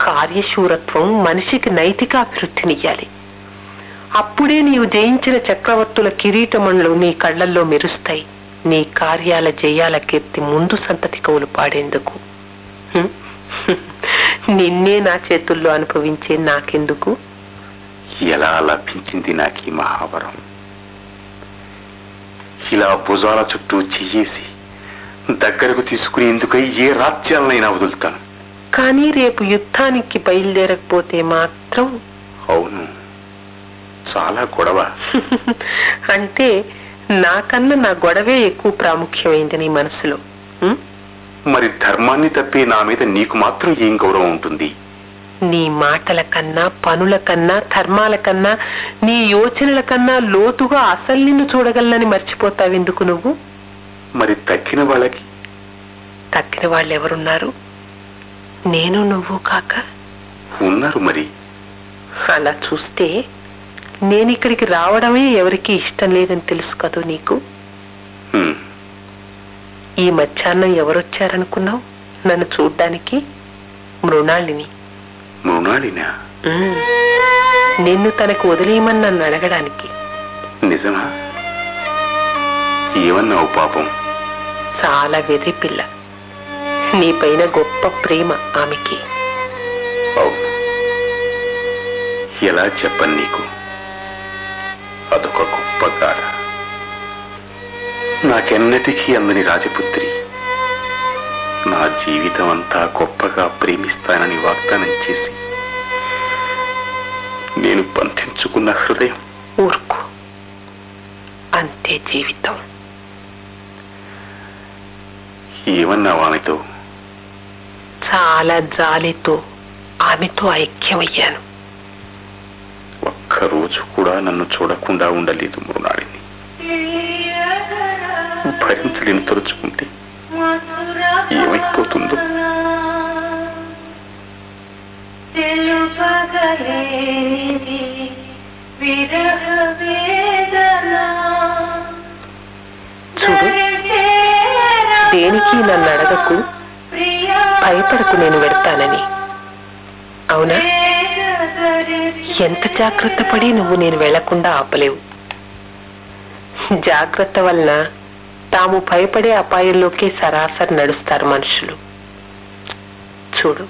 కార్యశూరత్వం మనిషికి నైతికాభివృద్ధినియ్యాలి అప్పుడే నీవు జయించిన చక్రవర్తుల కిరీటమణులు నీ కళ్ళల్లో మెరుస్తాయి. నీ కార్యాల జయాల కీర్తి ముందు సంతతి కవులు పాడేందుకు? నిన్నే నా చేతుల్లో అనుభవించే నాకెందుకు? ఎలా లభించింది నాకు ఈ మహావరం? ఇలా భుజాల చుట్టూ చెయ్యేసి దగ్గరకు తీసుకునేందుకై ఏ రాజ్యాలనైనా వదులుతాను? కానీ రేపు యుద్ధానికి బయలుదేరకపోతే మాత్రం? అవును. చాలా గొడవ. అంటే నాకన్నా నా గొడవే ఎక్కువ ప్రాముఖ్యమైంది నీ మనసులో? మరి ధర్మాన్ని తప్పి నా మీద నీకు మాత్రం ఏం గౌరవం ఉంటుంది? నీ మాటల కన్నా పనుల కన్నా ధర్మాల కన్నా నీ యోచనల కన్నా లోతుగా అసలు నిన్ను చూడగలనని మర్చిపోతావెందుకు నువ్వు? మరి తక్కిన వాళ్ళకి? తక్కిన వాళ్ళు ఎవరున్నారు నేను నువ్వు కాక? ఉన్నారు మరి. అలా చూస్తే నేను ఇక్కడికి రావడమే ఎవరికి ఇష్టం లేదని తెలుసు కదూ నీకు. ఈ మధ్యాహ్నం ఎవరొచ్చారనుకున్నావు? నన్ను చూడ్డానికి మృణాళిని. మృణాళినా. నిన్ను తనకు వదిలేయమని నన్ను అడగడానికి. నిజమా? ఏమన్నావు పాపం? చాలా వెర్రి పిల్ల. నీ పైన గొప్ప ప్రేమ ఆమెకి. ఎలా చెప్పను నీకు? అదొక గొప్ప గాథ నాకెన్నటికీ అందని రాజపుత్రి. నా జీవితం అంతా గొప్పగా ప్రేమిస్తానని వాగ్దానం చేసి నేను బంధించుకున్న హృదయం ఊరుకో. అంతే జీవితం. ఏమన్నావు ఆమెతో చాలా జాలితో ఆమెతో ఐక్యమయ్యాను. ఒక్కరోజు కూడా నన్ను చూడకుండా ఉండలేదు మృణాళిని భరించలేని తలుచుకుంటే ఏమైపోతుందో? చూడు దేనికి నన్ను అడగకు? భయపడకు నేను వెడతానని అవునా? ఎంత జాగ్రత్త పడి నువ్వు నేను వెళ్ళకుండా ఆపలేవు. జాగ్రత్త వలన తాము భయపడే అపాయంలోకే సరాసరి నడుస్తారు మనుషులు. చూడు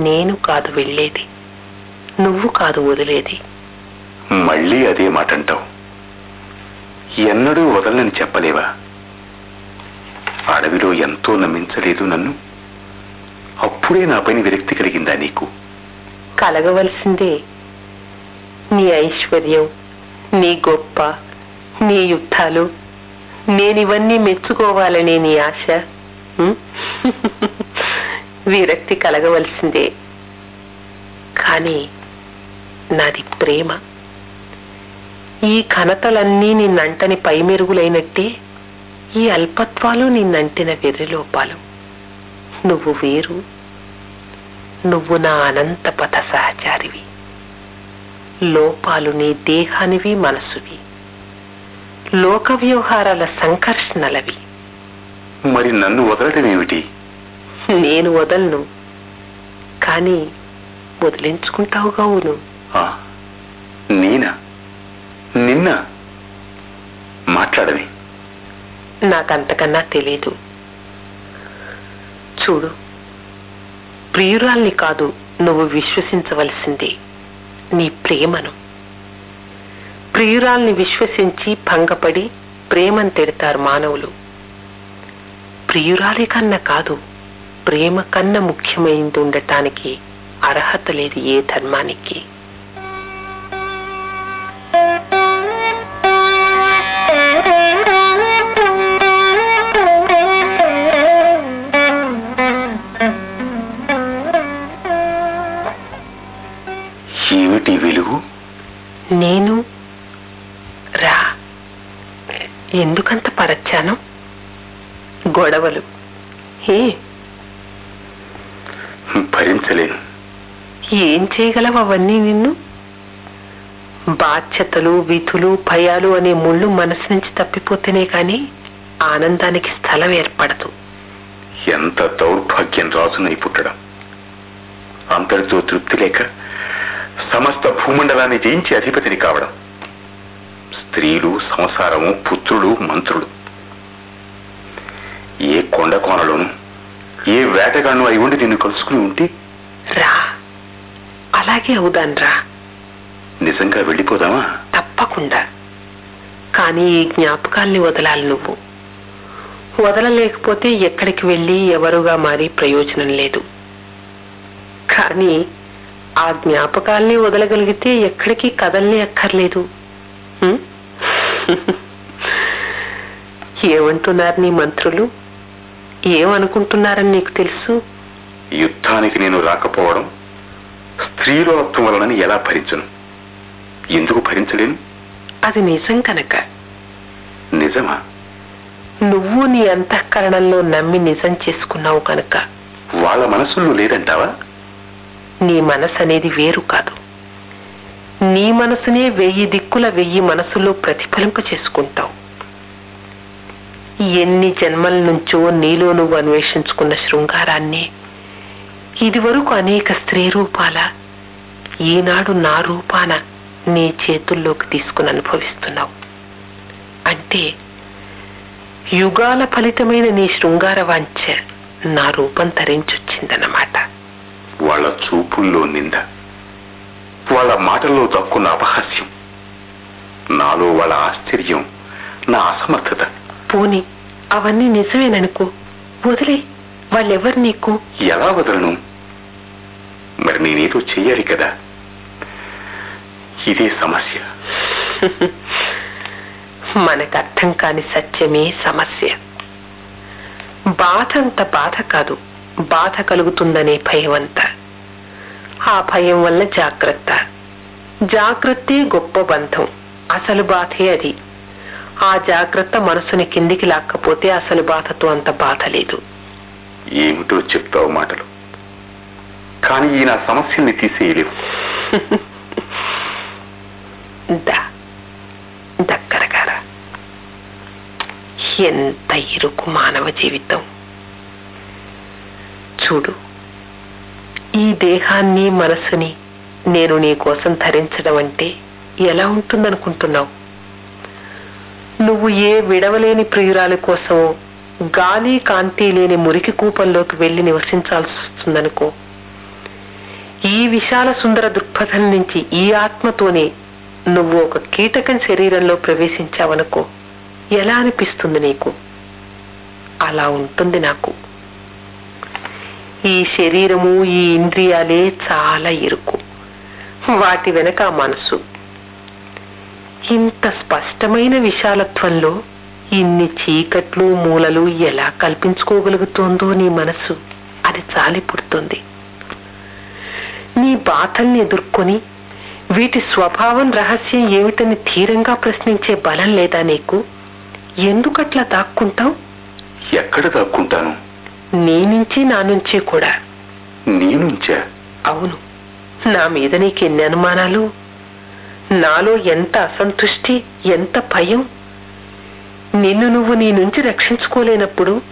నేను కాదు వెళ్ళేది నువ్వు కాదు వదిలేది. మళ్ళీ అదే మాట అంటావు ఎన్నడూ వదలని చెప్పలేవా? అడవిలో ఎంతో నమ్మించలేదు నన్ను. అప్పుడే నా పైన విరక్తి కలిగిందా నీకు? కలగవలసిందే. నీ ఐశ్వర్యం నీ గొప్ప నీ యుద్ధాలు నేనివన్నీ మెచ్చుకోవాలనే నీ ఆశ విరక్తి కలగవలసిందే. కానీ నాది ప్రేమ. ఈ ఘనతలన్నీ నిన్నంటని పైమెరుగులైనట్టే ఈ అల్పత్వాలు నిన్నంటిన వెర్రిలోపాలు నువ్వు వేరు నువ్వు నా అనంత పథ సహచారివి. లోపాలు నీ దేహానివి మనసువి. లోక వ్యవహారాల సంకర్షణలవి. మరి నన్ను వదలటం ఏమిటి? నేను వదలను. కానీ వదిలించుకుంటావుగా ఆ, నేనా? నిన్న? మాట్లాడని నాకంతకన్నా తెలీదు. చూడు ప్రియురాల్ని కాదు నువ్వు విశ్వసించవలసింది నీ ప్రేమను. ప్రియురాల్ని విశ్వసించి భంగపడి ప్రేమను తిడతారు మానవులు. ప్రియురాలి కన్నా కాదు ప్రేమ కన్నా ముఖ్యమైంది ఉండటానికి అర్హత లేదు ఏ ధర్మానికి. ఎందుకంత పరచాను గొడవలు. ఏ భరించలేను. ఏం చేయగలవు అవన్నీ నిన్ను? బాధ్యతలు విధులు భయాలు అనే ముళ్ళు మనసు నుంచి తప్పిపోతేనే కాని ఆనందానికి స్థలం ఏర్పడదు. ఎంత దౌర్భాగ్యం రాజునై పుట్టడం. అంతటితో తృప్తి లేక సమస్త భూమండలాన్ని జయించి అధిపతిని కావడం. స్త్రీలు సంసారము పుత్రులు మంత్రులు ఏ కొండ కోనలోను ఏ వేటగాను అయి ఉండి నిన్ను కలుసుకుని ఉంటే? రా. అలాగే అవుదాన్ రా. నిజంగా వెళ్ళిపోదామా? తప్పకుండా. కానీ ఈ జ్ఞాపకాల్ని వదలాలి నువ్వు. వదలలేకపోతే ఎక్కడికి వెళ్ళి ఎవరుగా మారి ప్రయోజనం లేదు. కానీ ఆ జ్ఞాపకాల్ని వదలగలిగితే ఎక్కడికి కదల్ని అక్కర్లేదు? ఏమంటున్నారు నీ మంత్రులు? ఏమనుకుంటున్నారని నీకు తెలుసు? యుద్ధానికి నేను రాకపోవడం స్త్రీలోత్వం వలనని ఎలా భరించను? ఎందుకు భరించలేను? అది నిజం కనుక. నిజమా? నువ్వు నీ అంతఃకరణంలో నమ్మి నిజం చేసుకున్నావు కనుక. వాళ్ళ మనసుల్లో లేదంటావా? నీ మనసు అనేది వేరు కాదు. నీ మనసునే వెయ్యి దిక్కుల వెయ్యి మనసులో ప్రతిఫలింప చేసుకుంటావు. ఎన్ని జన్మల నుంచో నీలో నువ్వు అన్వేషించుకున్న శృంగారాన్ని ఇదివరకు అనేక స్త్రీ రూపాల ఈనాడు నా రూపాన నీ చేతుల్లోకి తీసుకుని అనుభవిస్తున్నావు. అంటే యుగాల ఫలితమైన నీ శృంగార వాంఛ నా రూపం ధరించొచ్చిందన్నమాట. వాళ్ళ చూపుల్లో నింద. వాళ్ళ మాటల్లో దక్కున్న అపహాస్యం. నాలో వాళ్ళ ఆశ్చర్యం నా అసమర్థత. పోని అవన్నీ నిజమేననుకో. వదిలే వాళ్ళెవరు నీకు? ఎలా వదలను? మరి నేనేదో చెయ్యాలి కదా? ఇదే సమస్య. మనకు అర్థం కాని సత్యమే సమస్య. బాధ అంత బాధ కాదు. బాధ కలుగుతుందనే భయం అంత ఆ భయం వల్ల జాగ్రత్త. జాగ్రత్తే గొప్ప బంధం. అసలు బాధే అది. ఆ జాగ్రత్త మనసుని కిందికి లాక్కపోతే అసలు బాధతో అంత బాధ లేదు. ఏమిటో చెప్తావు మాటలు. కానీ ఈ నా సమస్యల్ని తీసేయలేవు. దా. దగ్గరగారా ఎంత ఇరుకు మానవ జీవితం. చూడు. ఈ దేహాన్ని మనసుని నేను నీ కోసం ధరించడం అంటే ఎలా ఉంటుందనుకుంటున్నావు? నువ్వు ఏ విడవలేని ప్రియురాలి కోసమో గాలి కాంతి లేని మురికి కూపంలోకి వెళ్ళి నివసించాల్సి వస్తుందనుకో. ఈ విశాల సుందర దృక్పథం నుంచి ఈ ఆత్మతోనే నువ్వు ఒక కీటకం శరీరంలో ప్రవేశించావనుకో ఎలా అనిపిస్తుంది నీకు? అలా ఉంటుంది నాకు. ఈ శరీరము ఈ ఇంద్రియాలే చాలా ఇరుకు. వాటి వెనక మనసు ఇంత స్పష్టమైన విశాలత్వంలో ఇన్ని చీకట్లు మూలలు ఎలా కల్పించుకోగలుగుతోందో నీ మనసు అది చాలి పుడుతుంది. నీ బాధల్ని ఎదుర్కొని వీటి స్వభావం రహస్యం ఏమిటని ధీరంగా ప్రశ్నించే బలం లేదా నీకు? ఎందుకట్లా దాక్కుంటావు? ఎక్కడ దాక్కుంటాను? నీ నుంచి నా నుంచి కూడా. నీ నుంచా? అవును. నా మీద నీకెన్ని అనుమానాలు? నాలో ఎంత అసంతృష్టి ఎంత భయం? నిన్ను నువ్వు నీ నుంచి రక్షించుకోలేనప్పుడు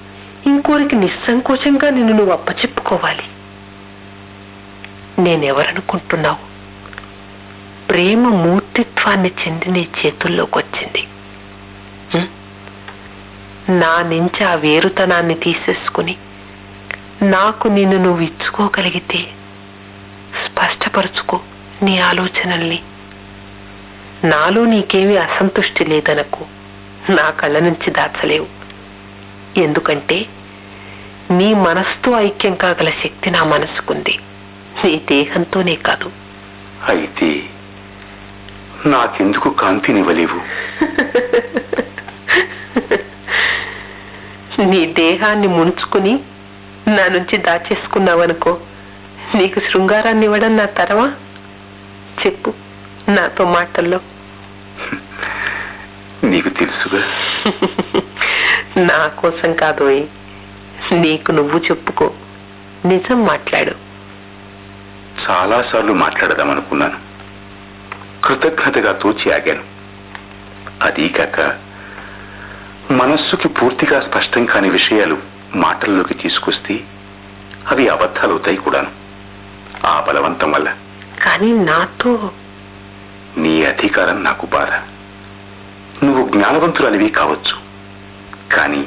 ఇంకోరికి నిస్సంకోచంగా నిన్ను నువ్వు అప్పచెప్పుకోవాలి. నేనెవరనుకుంటున్నావు? ప్రేమ మూర్తిత్వాన్ని చెంది నీ చేతుల్లోకి వచ్చింది? నా నుంచి ఆ వేరుతనాన్ని తీసేసుకుని నాకు నిన్ను నువ్వు ఇచ్చుకోగలిగితే స్పష్టపరుచుకో నీ ఆలోచనల్ని. నాలో నీకేమీ అసంతృష్టి లేదనకు నా కళ్ళ నుంచి దాచలేవు. ఎందుకంటే నీ మనసుతో ఐక్యం కాగల శక్తి నా మనసుకుంది. నీ దేహంతోనే కాదు. అయితే నాకెందుకు కాంతినివ్వలేవు? నీ దేహాన్ని ముంచుకుని నా నుంచి దాచేసుకున్నావనుకో. నీకు శృంగారాన్ని ఇవ్వడం నా తరమా చెప్పు నాతో మాటల్లో. నీకు తెలుసుగా? నా కోసం కాదోయ్ నీకు నువ్వు చెప్పుకో. నిజం మాట్లాడు. చాలాసార్లు మాట్లాడదామనుకున్నాను. కృతజ్ఞతగా తోచి ఆగాను. అదీ కాక మనస్సుకి పూర్తిగా స్పష్టం కాని విషయాలు మాటల్లోకి తీసుకొస్తే అవి అబద్ధాలవుతాయి కూడాను. ఆ బలవంతం వల్ల. కానీ నాతో నీ అధికారం నాకు బాధ. నువ్వు జ్ఞానవంతులనివి కావచ్చు. కానీ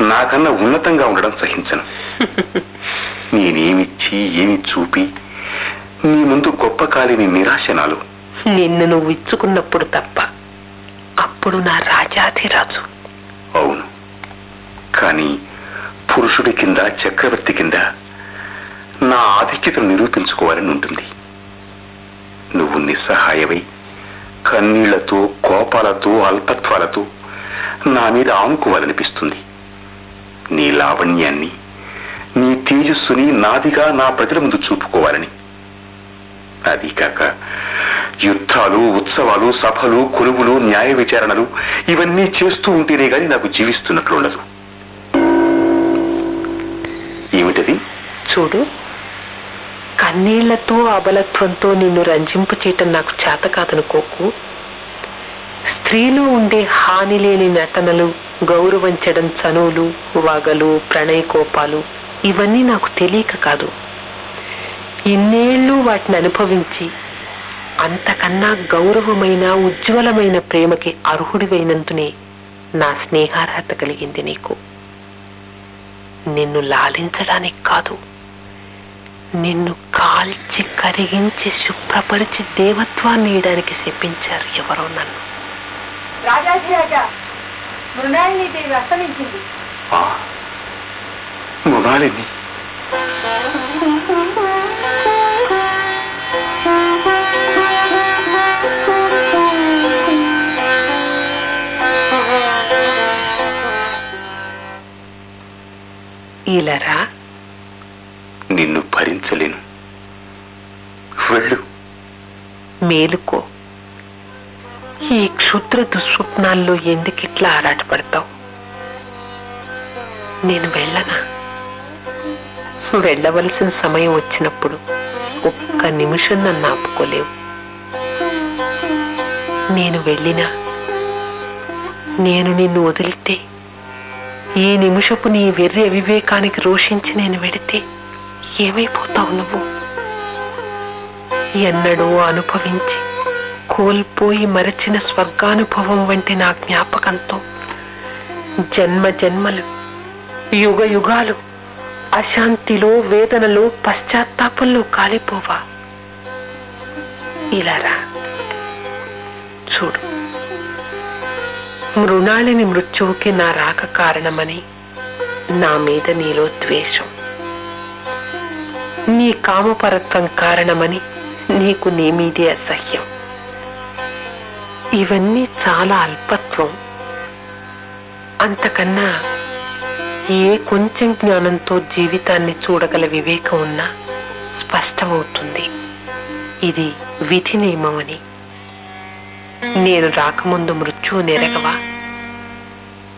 నాకన్నా ఉన్నతంగా ఉండడం సహించను. నేనేమిచ్చి ఏమి చూపి నీ ముందు గొప్ప కాలిని నిరాశ నాలో నిన్ను నువ్వు ఇచ్చుకున్నప్పుడు తప్ప అప్పుడు నా రాజాధిరాజు. అవును. కానీ పురుషుడి కింద చక్రవర్తి కింద నా ఆధిక్యతను నిరూపించుకోవాలని ఉంటుంది. నువ్వు నిస్సహాయవై కన్నీళ్ళతో కోపాలతో అల్పత్వాలతో నా మీద ఆనుకోవాలనిపిస్తుంది. నీ లావణ్యాన్ని నీ తేజస్సుని నాదిగా నా ప్రజల ముందు చూపుకోవాలని. అది కాక యుద్ధాలు ఉత్సవాలు సభలు కొలువులు న్యాయ విచారణలు ఇవన్నీ చేస్తూ ఉంటేనే గాని నాకు జీవిస్తున్నట్లు ఉండదు. ఏమిటది చూడు కన్నీళ్ళతో అబలత్వంతో నిన్ను రంజింపు చేయటం నాకు చేత కాదనుకోకు. స్త్రీలు ఉండే హాని లేని నటనలు గౌరవించడం చనువులు వగలు ప్రణయకోపాలు ఇవన్నీ నాకు తెలియక కాదు. ఇన్నేళ్ళు వాటిని అనుభవించి అంతకన్నా గౌరవమైన ఉజ్వలమైన ప్రేమకి అర్హుడివైనందునే నా స్నేహార్హత కలిగింది నీకు. నిన్ను లాలించడానికి కాదు. నిన్ను కాల్చి కరిగించి శుభ్రపరిచి దేవత్వాన్ని ఇయడానికి శపించారు ఎవరో నన్ను. రాజాధిరాజా మృణాలిని దేవి అస్తమించింది. ఆ, మృణాలిని? ఇలరా నిన్ను భరించలేను. వెళ్ళు. మేలుకో. ఈ క్షుద్ర దుస్వప్నాల్లో ఎందుకిట్లా ఆరాటపడతావు? నేను వెళ్ళనా? వెళ్ళవలసిన సమయం వచ్చినప్పుడు ఒక్క నిమిషం నన్ను ఆపుకోలేవు. నేను వెళ్ళినా నేను నిన్ను వదిలితే ఈ నిమిషపు నీ వెర్రి అవివేకానికి రోషించి నేను వెడితే ఏమైపోతావు నువ్వు? ఎన్నడూ అనుభవించి కోల్పోయి మరచిన స్వర్గానుభవం వంటి నా జ్ఞాపకంతో జన్మ జన్మలు యుగ యుగాలు అశాంతిలో వేదనలో పశ్చాత్తాపంలో కాలిపోవా? ఇలారా చూడు. మృణాళిని మృత్యువుకి నా రాక కారణమని నా మీద నీలో ద్వేషం. నీ కామపరత్వం కారణమని నీకు నీ మీదే అసహ్యం. ఇవన్నీ చాలా అల్పత్వం. అంతకన్నా ఏ కొంచెం జ్ఞానంతో జీవితాన్ని చూడగల వివేకం ఉన్నా స్పష్టమవుతుంది. ఇది విధి నియమమని నేను రాకముందు మృత్యువు నెరగవా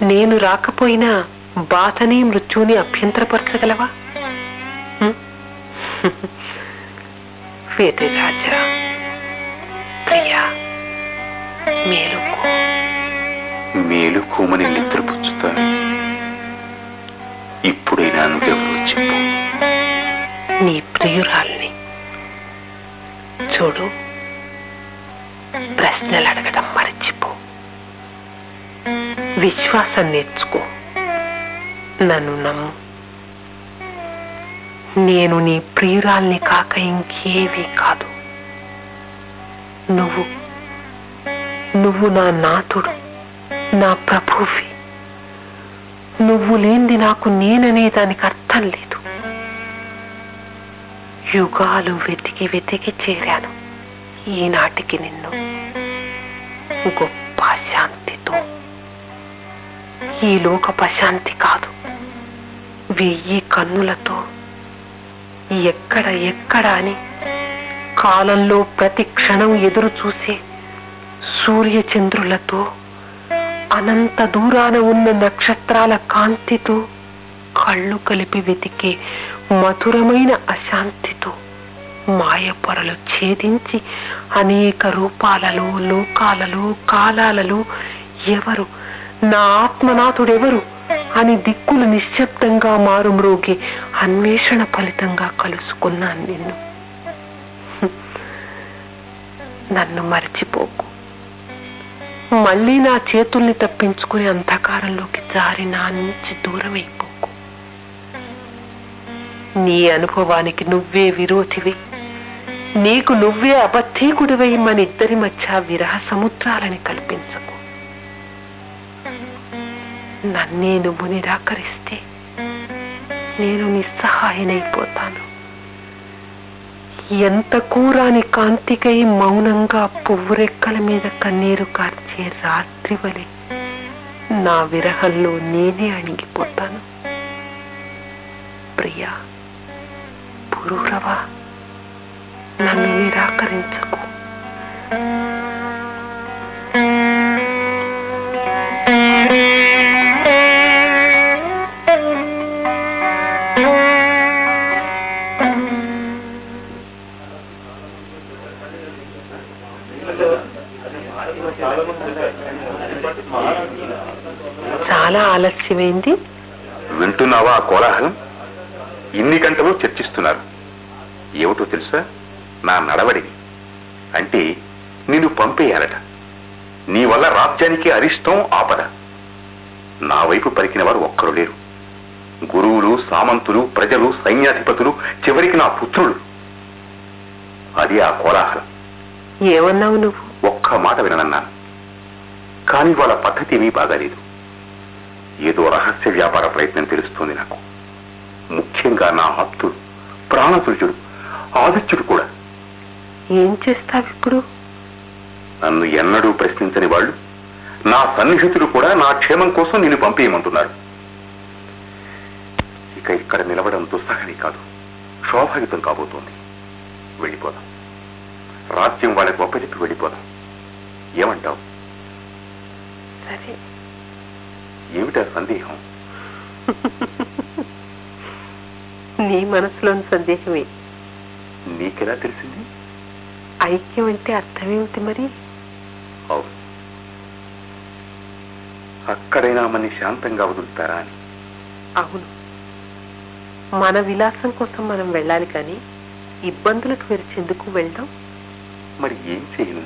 నేను రాకపోయినా బాధని మృత్యువుని అభ్యంతరపరచగలవా? హ్మ్? వేరే రాజా ప్రియా మేలుకో. మేలుకోమని నిద్రపుచ్చుతాను ఇప్పుడైనా నువ్వెవరో చెప్పు. నీ ప్రియురాల్ని. చూడు ప్రశ్నలు అడగడం మర్చిపో. విశ్వాసం నేర్చుకో. నన్ను నమ్ము. నేను నీ ప్రియురాల్ని కాక ఇంకేవీ కాదు. నువ్వు నువ్వు నా నాథుడు నా ప్రభువి. నువ్వు లేనిది నాకు నేననే దానికి అర్థం లేదు. యుగాలు వెతికి వెతికి చేరాను. ఈనాటికి నిన్ను గొప్ప శాంతితో ఈ లోక ప్రశాంతి కాదు. వెయ్యి కన్నులతో. ఎక్కడ ఎక్కడ అని కాలంలో ప్రతి క్షణం ఎదురు చూసే సూర్య చంద్రులతో అనంత దూరాన ఉన్న నక్షత్రాల కాంతితో కళ్ళు కలిపి వెతికే మధురమైన అశాంతితో. మాయ పొరలు ఛేదించి అనేక రూపాలలో లోకాలలో కాలాలలో ఎవరు? నా ఆత్మనాథుడెవరు? అని దిక్కులు నిశ్శబ్దంగా మారుమ్రోగి అన్వేషణ ఫలితంగా కలుసుకున్నాను నిన్ను. నన్ను మర్చిపోకు. మళ్ళీ నా చేతుల్ని తప్పించుకుని అంధకారంలోకి జారి నా నుంచి దూరమైపోకు. నీ అనుభవానికి నువ్వే విరోధివి. నీకు నువ్వే అబద్ధీకుడివై మన ఇద్దరి మధ్య విరహ సముద్రాలని కల్పించకు. నన్నే నువ్వు నిరాకరిస్తే నేను నిస్సహాయనైపోతాను. ఎంత కూరాని కాంతికై మౌనంగా పువ్వురెక్కల మీద కన్నీరు కార్చే రాత్రి వలె నా విరహంలో నేనే అణిగిపోతాను. ప్రియా పురూరవా. నన్ను నిరాకరించకు. చాలా ఆలస్యమైంది. వింటున్నావా కోలాహలం? ఇన్ని గంటలు చర్చిస్తున్నారు. ఏమిటో తెలుసా? నా నడవడిని అంటే నిన్ను పంపేయాలట. నీ వల్ల రాజ్యానికి అరిష్టం ఆపద. నా వైపు పలికిన వారు ఒక్కరు లేరు. గురువులు సామంతులు ప్రజలు సైన్యాధిపతులు చివరికి నా పుత్రులు అది ఆ కోలాహలం. ఏమన్నావు నువ్వు? ఒక్క మాట విననన్నాను. కానీ వాళ్ళ పద్ధతి ఏమీ బాగాలేదు. ఏదో రహస్య వ్యాపార ప్రయత్నం తెలుస్తోంది నాకు. ముఖ్యంగా నా ఆప్తుడు ప్రాణతుల్యుడు ఆదిత్యుడు కూడా. ఏం చేస్తావు ఇప్పుడు? నన్ను ఎన్నడూ ప్రశ్నించని వాళ్ళు నా సన్నిహితులు కూడా నా క్షేమం కోసం నేను పంపేయమంటున్నారు. ఇక ఇక్కడ నిలవడం దుస్సహని కాదు. శోభాయుతం కాబోతోంది. వెళ్ళిపోదాం. రాజ్యం వాళ్ళకి ఒప్పచెప్పి వెళ్ళిపోదాం. ఏమంటావు? సరే. ఏమిటా సందేహం? నీ మనసులోని సందేహమే. నీకెలా తెలిసింది? ఐక్యం అంటే అర్థమేమిటి మరి? అక్కడైనా మన్ని శాంతంగా వదులుతారా అని. అవును. మన విలాసం కోసం మనం వెళ్ళాలి కానీ ఇబ్బందులకు విరిచేందుకు వెళ్దాం. మరి ఏం చేయను?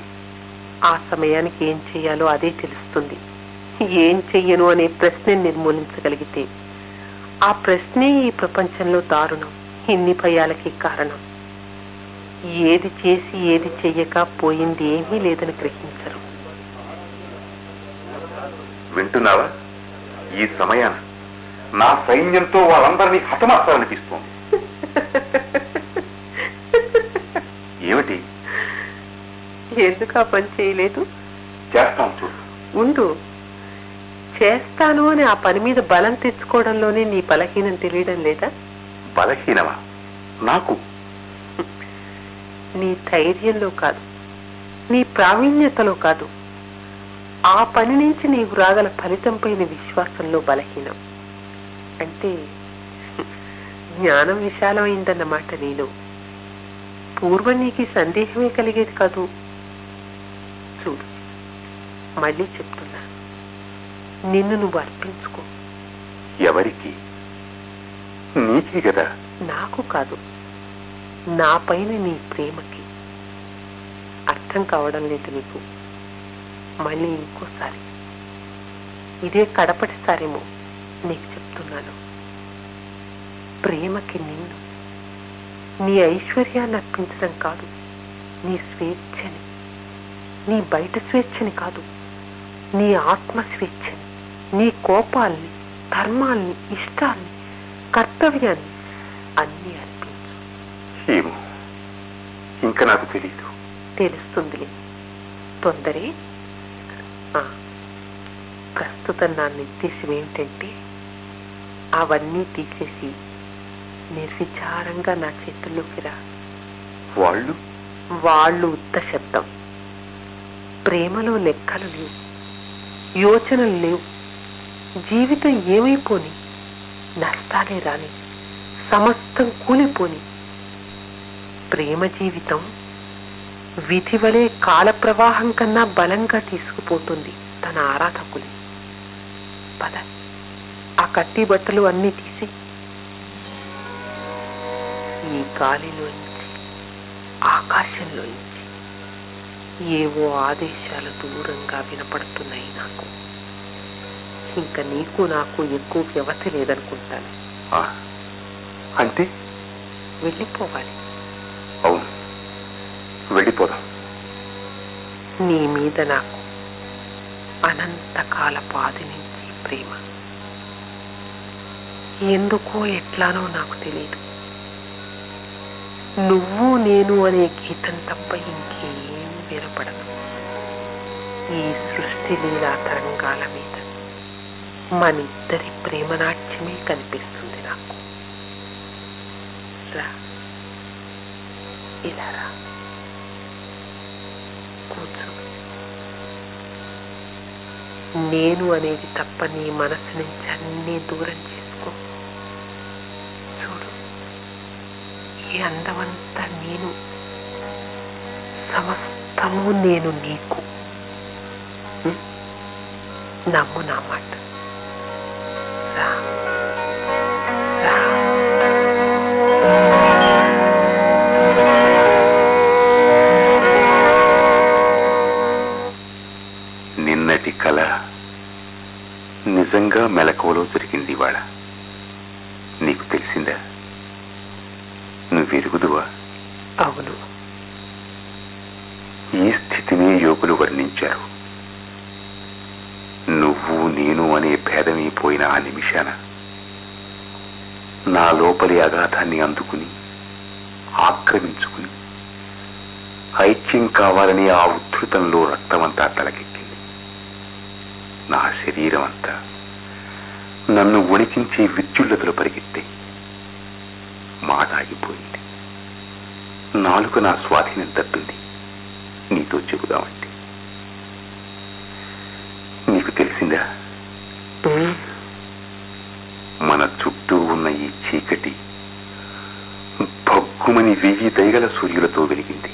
ఆ సమయానికి ఏం చెయ్యాలో అదే తెలుస్తుంది. ఏం చెయ్యను అనే ప్రశ్నని నిర్మూలించగలిగితే. ఆ ప్రశ్నే ఈ ప్రపంచంలో దారుణం. ఇన్ని భయాలకి కారణం. ఏది చేసి ఏది చెయ్యక పోయింది ఏమీ లేదని గ్రహించరు. వింటున్నావా? ఈ సమయాన నా సైన్యంతో వాళ్ళందరినీ హతమార్చాలనిపిస్తోంది. ఏమిటి? ఎందుకు ఆ పని చేయలేదు? చేస్తాం చూడు. ఉండు. చేస్తాను అని ఆ పని మీద బలం తెచ్చుకోవడంలోనే నీ బలహీనం తెలియడం లేదా? బలహీనమా? నాకు నీ ధైర్యంలో కాదు నీ ప్రావీణ్యతలో కాదు. ఆ పని నుంచి నీవు రాగల ఫలితంపైన విశ్వాసంలో బలహీనం. అంటే జ్ఞానం విశాలమైందన్నమాట నీలో. పూర్వం నీకు సందేహమే కలిగేది కాదు. చూడు మళ్ళీ చెప్తున్నా. నిన్ను నువ్వు అర్పించుకో. ఎవరికి? నీకే కదా. నాకు కాదు. నా పైన నీ ప్రేమకి అర్థం కావడం లేదు నీకు. మళ్ళీ ఇంకోసారి. ఇదే కడపటిసారేమో నీకు చెప్తున్నాను. ప్రేమకి నిన్ను నీ ఐశ్వర్యాన్ని అర్పించడం కాదు నీ స్వేచ్ఛని నీ బయట స్వేచ్ఛని కాదు నీ ఆత్మ స్వేచ్ఛని నీ కోపాల్ని ధర్మాల్ని ఇష్టాల్ని కర్తవ్యాన్ని అన్నీ ఏమో ఇంకా నాకు తెలియదు తెలుస్తుందిలే. తొందరే. ప్రస్తుతం నా నిర్దేశం ఏమిటంటే అవన్నీ తీసేసి నిర్విచారంగా నా చేతుల్లోకి రా. వాళ్ళు? వాళ్ళు ఉత్త శబ్దం. ప్రేమలో లెక్కలు లేవు. యోచనలు లేవు. జీవితం ఏమైపోని నష్టాలే రాని సమస్తం కూలిపోని ప్రేమ జీవితం విధి వలె కాల ప్రవాహం కన్నా బలంగా తీసుకుపోతుంది తన ఆరాధకులు. పద ఆ కట్టి బట్టలు అన్నీ తీసి ఈ గాలిలోంచి ఆకాశంలోంచి ఏవో ఆదేశాలు దూరంగా వినపడుతున్నాయి నాకు. ఇంకా నీకు నాకు ఎక్కువ వ్యవధి లేదనుకుంటాను. అంటే? వెళ్ళిపోవాలి. వెళ్ళిపోదాం. నీ మీద నాకు అనంతకాల పాది నుంచి ప్రేమ. ఎందుకో ఎట్లానో నాకు తెలియదు నువ్వు నేను అనే గీతం తప్ప ఇంకేం వినపడదు. ఈ సృష్టి లీలా తరంగాల మీద మనిద్దరి ప్రేమనాట్యమే కనిపిస్తుంది నాకు. రా. ఇలా రా. కూర్చో నేను అనేది తప్ప నీ మనస్సు నుంచి అన్నీ దూరం చేసుకో. చూడు ఈ అందమంతా నేను. సమస్తము నేను నీకు. నమ్ము నా మాట. రా కళ నిజంగా మెలకువలో జరిగింది ఇవాళ. నీకు తెలిసిందా? నువ్వు ఎరుగుదువా అవును. ఈ స్థితిని యోగులు వర్ణించారు. నువ్వు నేను అనే భేదమైపోయిన ఆ నిమిషాన నా లోపలి అగాధాన్ని అందుకుని ఆక్రమించుకుని ఐక్యం కావాలని ఆ ఉద్ధృతంలో రక్తమంతా తలకెక్కింది. నా శరీరం అంతా నన్ను వణికించే విద్యుల్లతలు పరిగెత్తాయి మాట ఆగిపోయింది నాలుక నా స్వాధీనం తప్పింది. నీతో చెబుదామంటే. నీకు తెలిసిందా? మన చుట్టూ ఉన్న ఈ చీకటి భగ్గుమని వెయ్యి దైగల సూర్యులతో వెలిగింది.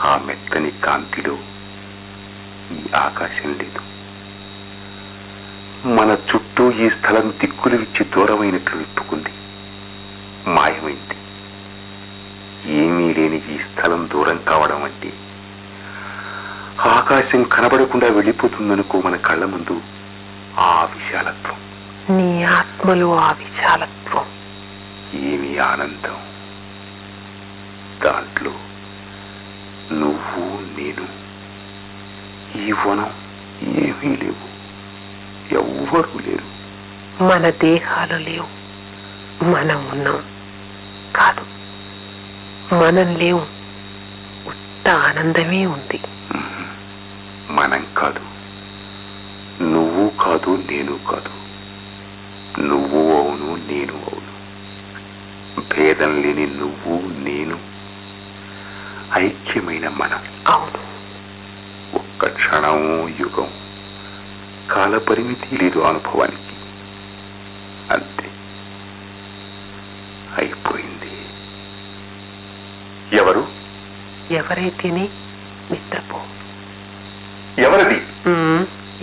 ఆ మెత్తని కాంతిలో ఈ ఆకాశం లేదు. మన చుట్టూ ఈ స్థలం దిక్కులు ఇచ్చి దూరమైనట్లు విప్పుకుంది మాయమైంది. ఏమీ లేని ఈ స్థలం దూరం కావడం అంటే ఆకాశం కనబడకుండా వెళ్ళిపోతుందనుకో మన కళ్ళ ముందు ఆ విశాలత్వం. నీ ఆత్మలో ఆ విశాలత్వం. ఏమి ఆనందం. దాంట్లో నువ్వు నేను ఈ వనం ఏమీ లేవు. ఎవ్వరూ లేరు. మన దేహాలు లేవు. మనం ఉన్నాం. కాదు మనం లేవు. ఉత్త ఆనందమే ఉంది. మనం కాదు. నువ్వు కాదు నేను కాదు. నువ్వు అవును నేను అవును. భేదం లేని నువ్వు నేను. ఐక్యమైన మనం. అవును. ఒక్క క్షణం యుగం. కాల పరిమితి లేదు అనుభవానికి. అంతే. అయిపోయింది. ఎవరు? ఎవరైతేనే నిద్రపో. ఎవరిది?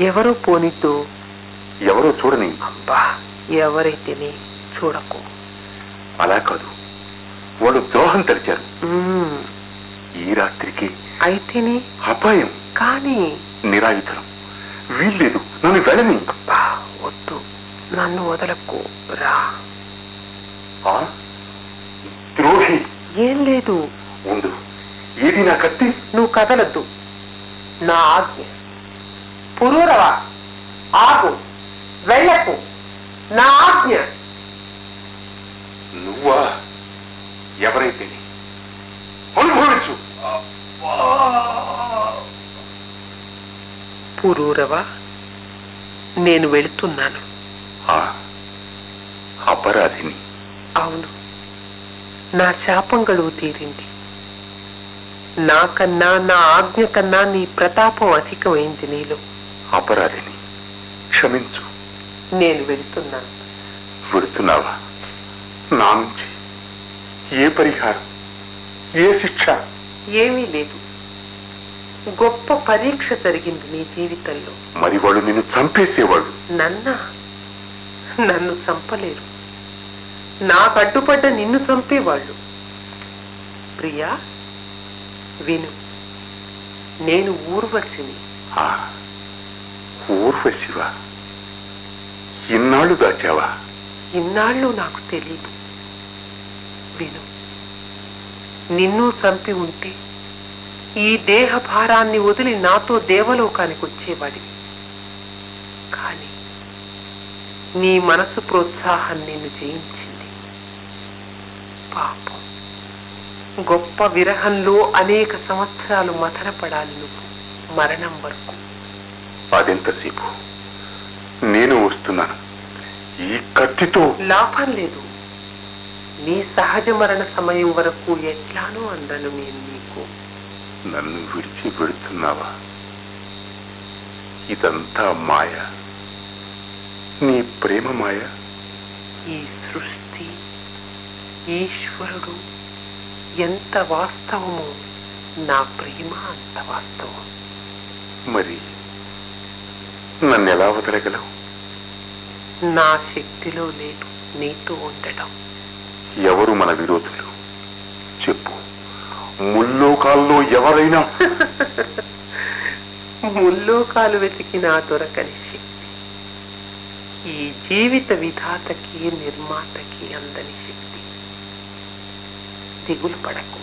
ఎవరో పోనిద్దు. ఎవరో చూడని. అబ్బా ఎవరైతేనే చూడకు. అలా కాదు. వాళ్ళు ద్రోహం తరిచారు ఈ రాత్రికి అయితేనే అపాయం. కానీ నిరాయుధనం వీల్లేదు. నన్ను వెళ్ళని అబ్బా వద్దు. నన్ను వదలకు. రా? ద్రోహి. ఏం లేదు. ఉండు. ఏది నా కత్తి? నువ్వు కదలద్దు. నా ఆజ్ఞ. పురూరవా? ఆగు. వెళ్ళకు. నా ఆజ్ఞ. నువ్వా? ఎవరైతే? అనుభవించు. పురూరవా? నేను వెళుతున్నాను. అపరాధిని. అవును. నా శాపం గడువు తీరింది నాకన్నా నా ఆజ్ఞ కన్నా నీ ప్రతాపం అధికమైంది నీలో. అపరాధిని క్షమించు. నేను వెళుతున్నాను. విడుతున్నావా నా నుంచి ఏ పరిహారం ఏ శిక్ష? ఏమీ లేదు. గొప్ప పరీక్ష జరిగింది నీ జీవితంలో. మరి వాళ్ళు నిన్ను చంపేసేవాళ్ళు. నన్న నన్ను చంపలేరు. నాకు అడ్డుపడ్డ నిన్ను చంపేవాళ్ళు. ప్రియా విను. నేను ఊర్వశిని. ఆ, ఊర్వశివా? ఇన్నాళ్ళు దాచావా? ఇన్నాళ్ళు నాకు తెలియదు విను. నిన్ను చంపి ఉంటే ఈ దేహ భారాన్ని వదిలి నాతో దేవలోకానికి వచ్చేవాడివి. కానీ నీ మనసు ప్రోత్సాహం నిన్ను జయించింది. పాపం. గొప్ప విరహంలో అనేక సంవత్సరాలు మథనపడాలి నువ్వు మరణం వరకు. అదెంతసేపు నేను వస్తున్నాను. ఈ కత్తితో లాభం లేదు. నీ సహజ మరణ సమయం వరకు ఎట్లానూ అందను నేను నీకు నన్ను విడిచి పెడుతున్నావా ఇదంతా మాయ. నీ ప్రేమ మాయ? ఈ సృష్టి ఈశ్వరుడు ఎంత వాస్తవమో నా ప్రేమ అంత వాస్తవం. మరి నన్ను ఎలా వదలగలవు? నా శక్తిలో లేదు నీతో ఉండటం. ఎవరు మన విరోధులు? చెప్పు. ముల్లోకాల్లో ఎవరైనా ముల్లోకాలు వెతికినా దొరకని శక్తి ఈ జీవిత విధాతకి నిర్మాతకి అందని శక్తి. దిగులు పడకు.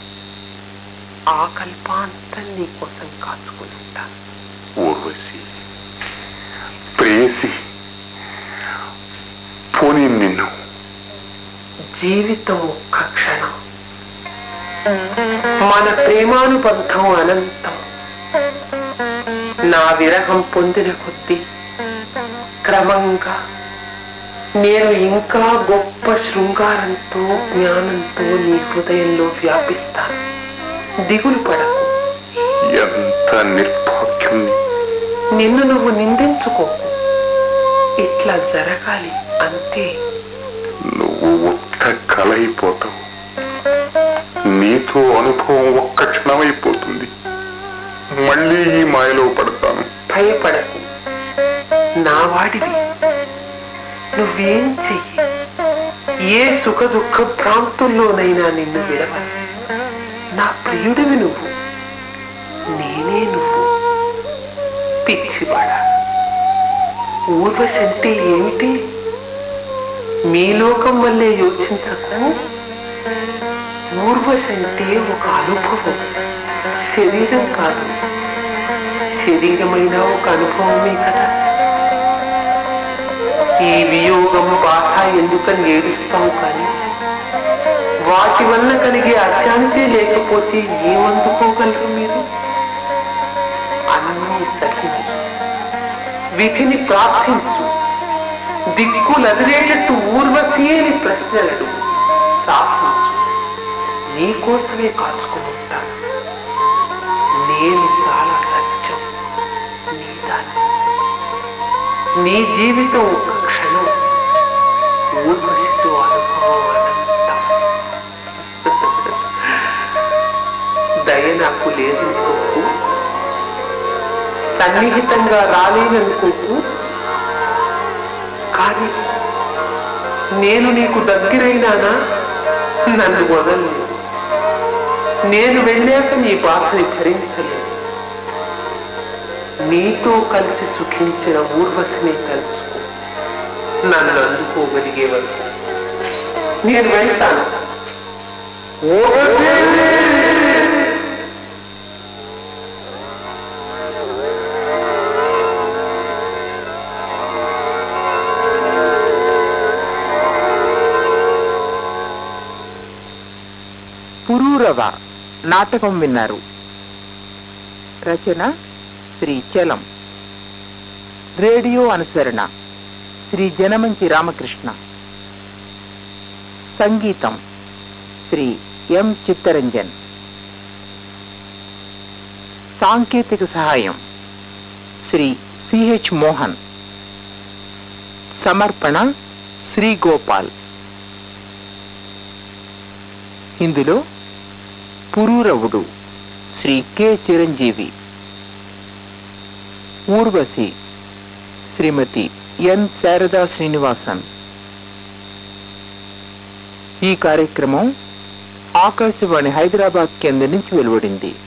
ఆ కల్పాంతం నీ కోసం కాచుకుని ఉంటాను. ఊర్వశి పోనీ నిన్ను. జీవితం ఒక్క క్షణం. మన ప్రేమానుబంధం అనంతం. నా విరహం పొందిన కొద్దీ క్రమంగా నేను ఇంకా గొప్ప శృంగారంతో జ్ఞానంతో నీ హృదయంలో వ్యాపిస్తాను. దిగులు పడకు. ఎంత నిర్భాగ్యం నిన్ను నువ్వు నిందించుకోకు. ఇట్లా జరగాలి అంతే. నువ్వు కలైపోతావు నీతో అనుభవం ఒక్క క్షణమైపోతుంది. మళ్ళీ ఈ మాయలో పడతాను. భయపడకు. నా వాడివి. నువ్వేం చెయ్యి? ఏ సుఖ దుఃఖ భ్రాంతుల్లోనైనా నిన్ను విడవ నా ప్రియుడివి నువ్వు. నేనే నువ్వు. పిచ్చివాడ. ఊర్వశంటే ఏమిటి? మీ లోకం వల్లే యోచించకు. ఊర్వశంటే ఒక అనుభవం. శరీరం కాదు. శరీరమైన ఒక అనుభవమే కదా. ఈ వియోగము బాధ ఎందుకని ఏడుస్తాం కానీ? వాటి వల్ల కలిగే అశాంతి లేకపోతే ఏమందుకోగలరు మీరు? అన్నీ సహించు విధిని ప్రార్థించు. దిక్కులదిలేటట్టు ఊర్వశి అని ప్రశ్నలు సాధించు నీకోసమే కాచుకుని ఉంటాను నేను చాలా సత్యం నీ దాన్ని నీ జీవితం ఒక క్షణం. ఊర్వశితో అనుభవం దయ నాకు లేదనుకోకు సన్నిహితంగా రాలేననుకోకు కానీ నేను నీకు దగ్గరైనానా? నన్ను వదలను. నేను వెళ్ళాక నీ బాధని భరించలేదు. నీతో కలిసి సుఖించిన ఊర్వశిని తలుచుకో. నన్ను అందుకోగలిగే వరకు నేను వెళ్తాను. పురూరవ నాటకం విన్నారు. రచన శ్రీ చలం. రేడియో అనుసరణ శ్రీ జనమంచి రామకృష్ణ. సంగీతం శ్రీ ఎం చిత్తరంజన్. సాంకేతిక సహాయం శ్రీ సిహెచ్ మోహన్. సమర్పణ శ్రీ గోపాల్. ఇందులో పురూరవుడు. శ్రీ కె చిరంజీవి. ఊర్వశి. శ్రీమతి ఎన్ శారదా శ్రీనివాసన్. ఈ కార్యక్రమం ఆకాశవాణి హైదరాబాద్ కేంద్రం నుంచి వెలువడింది.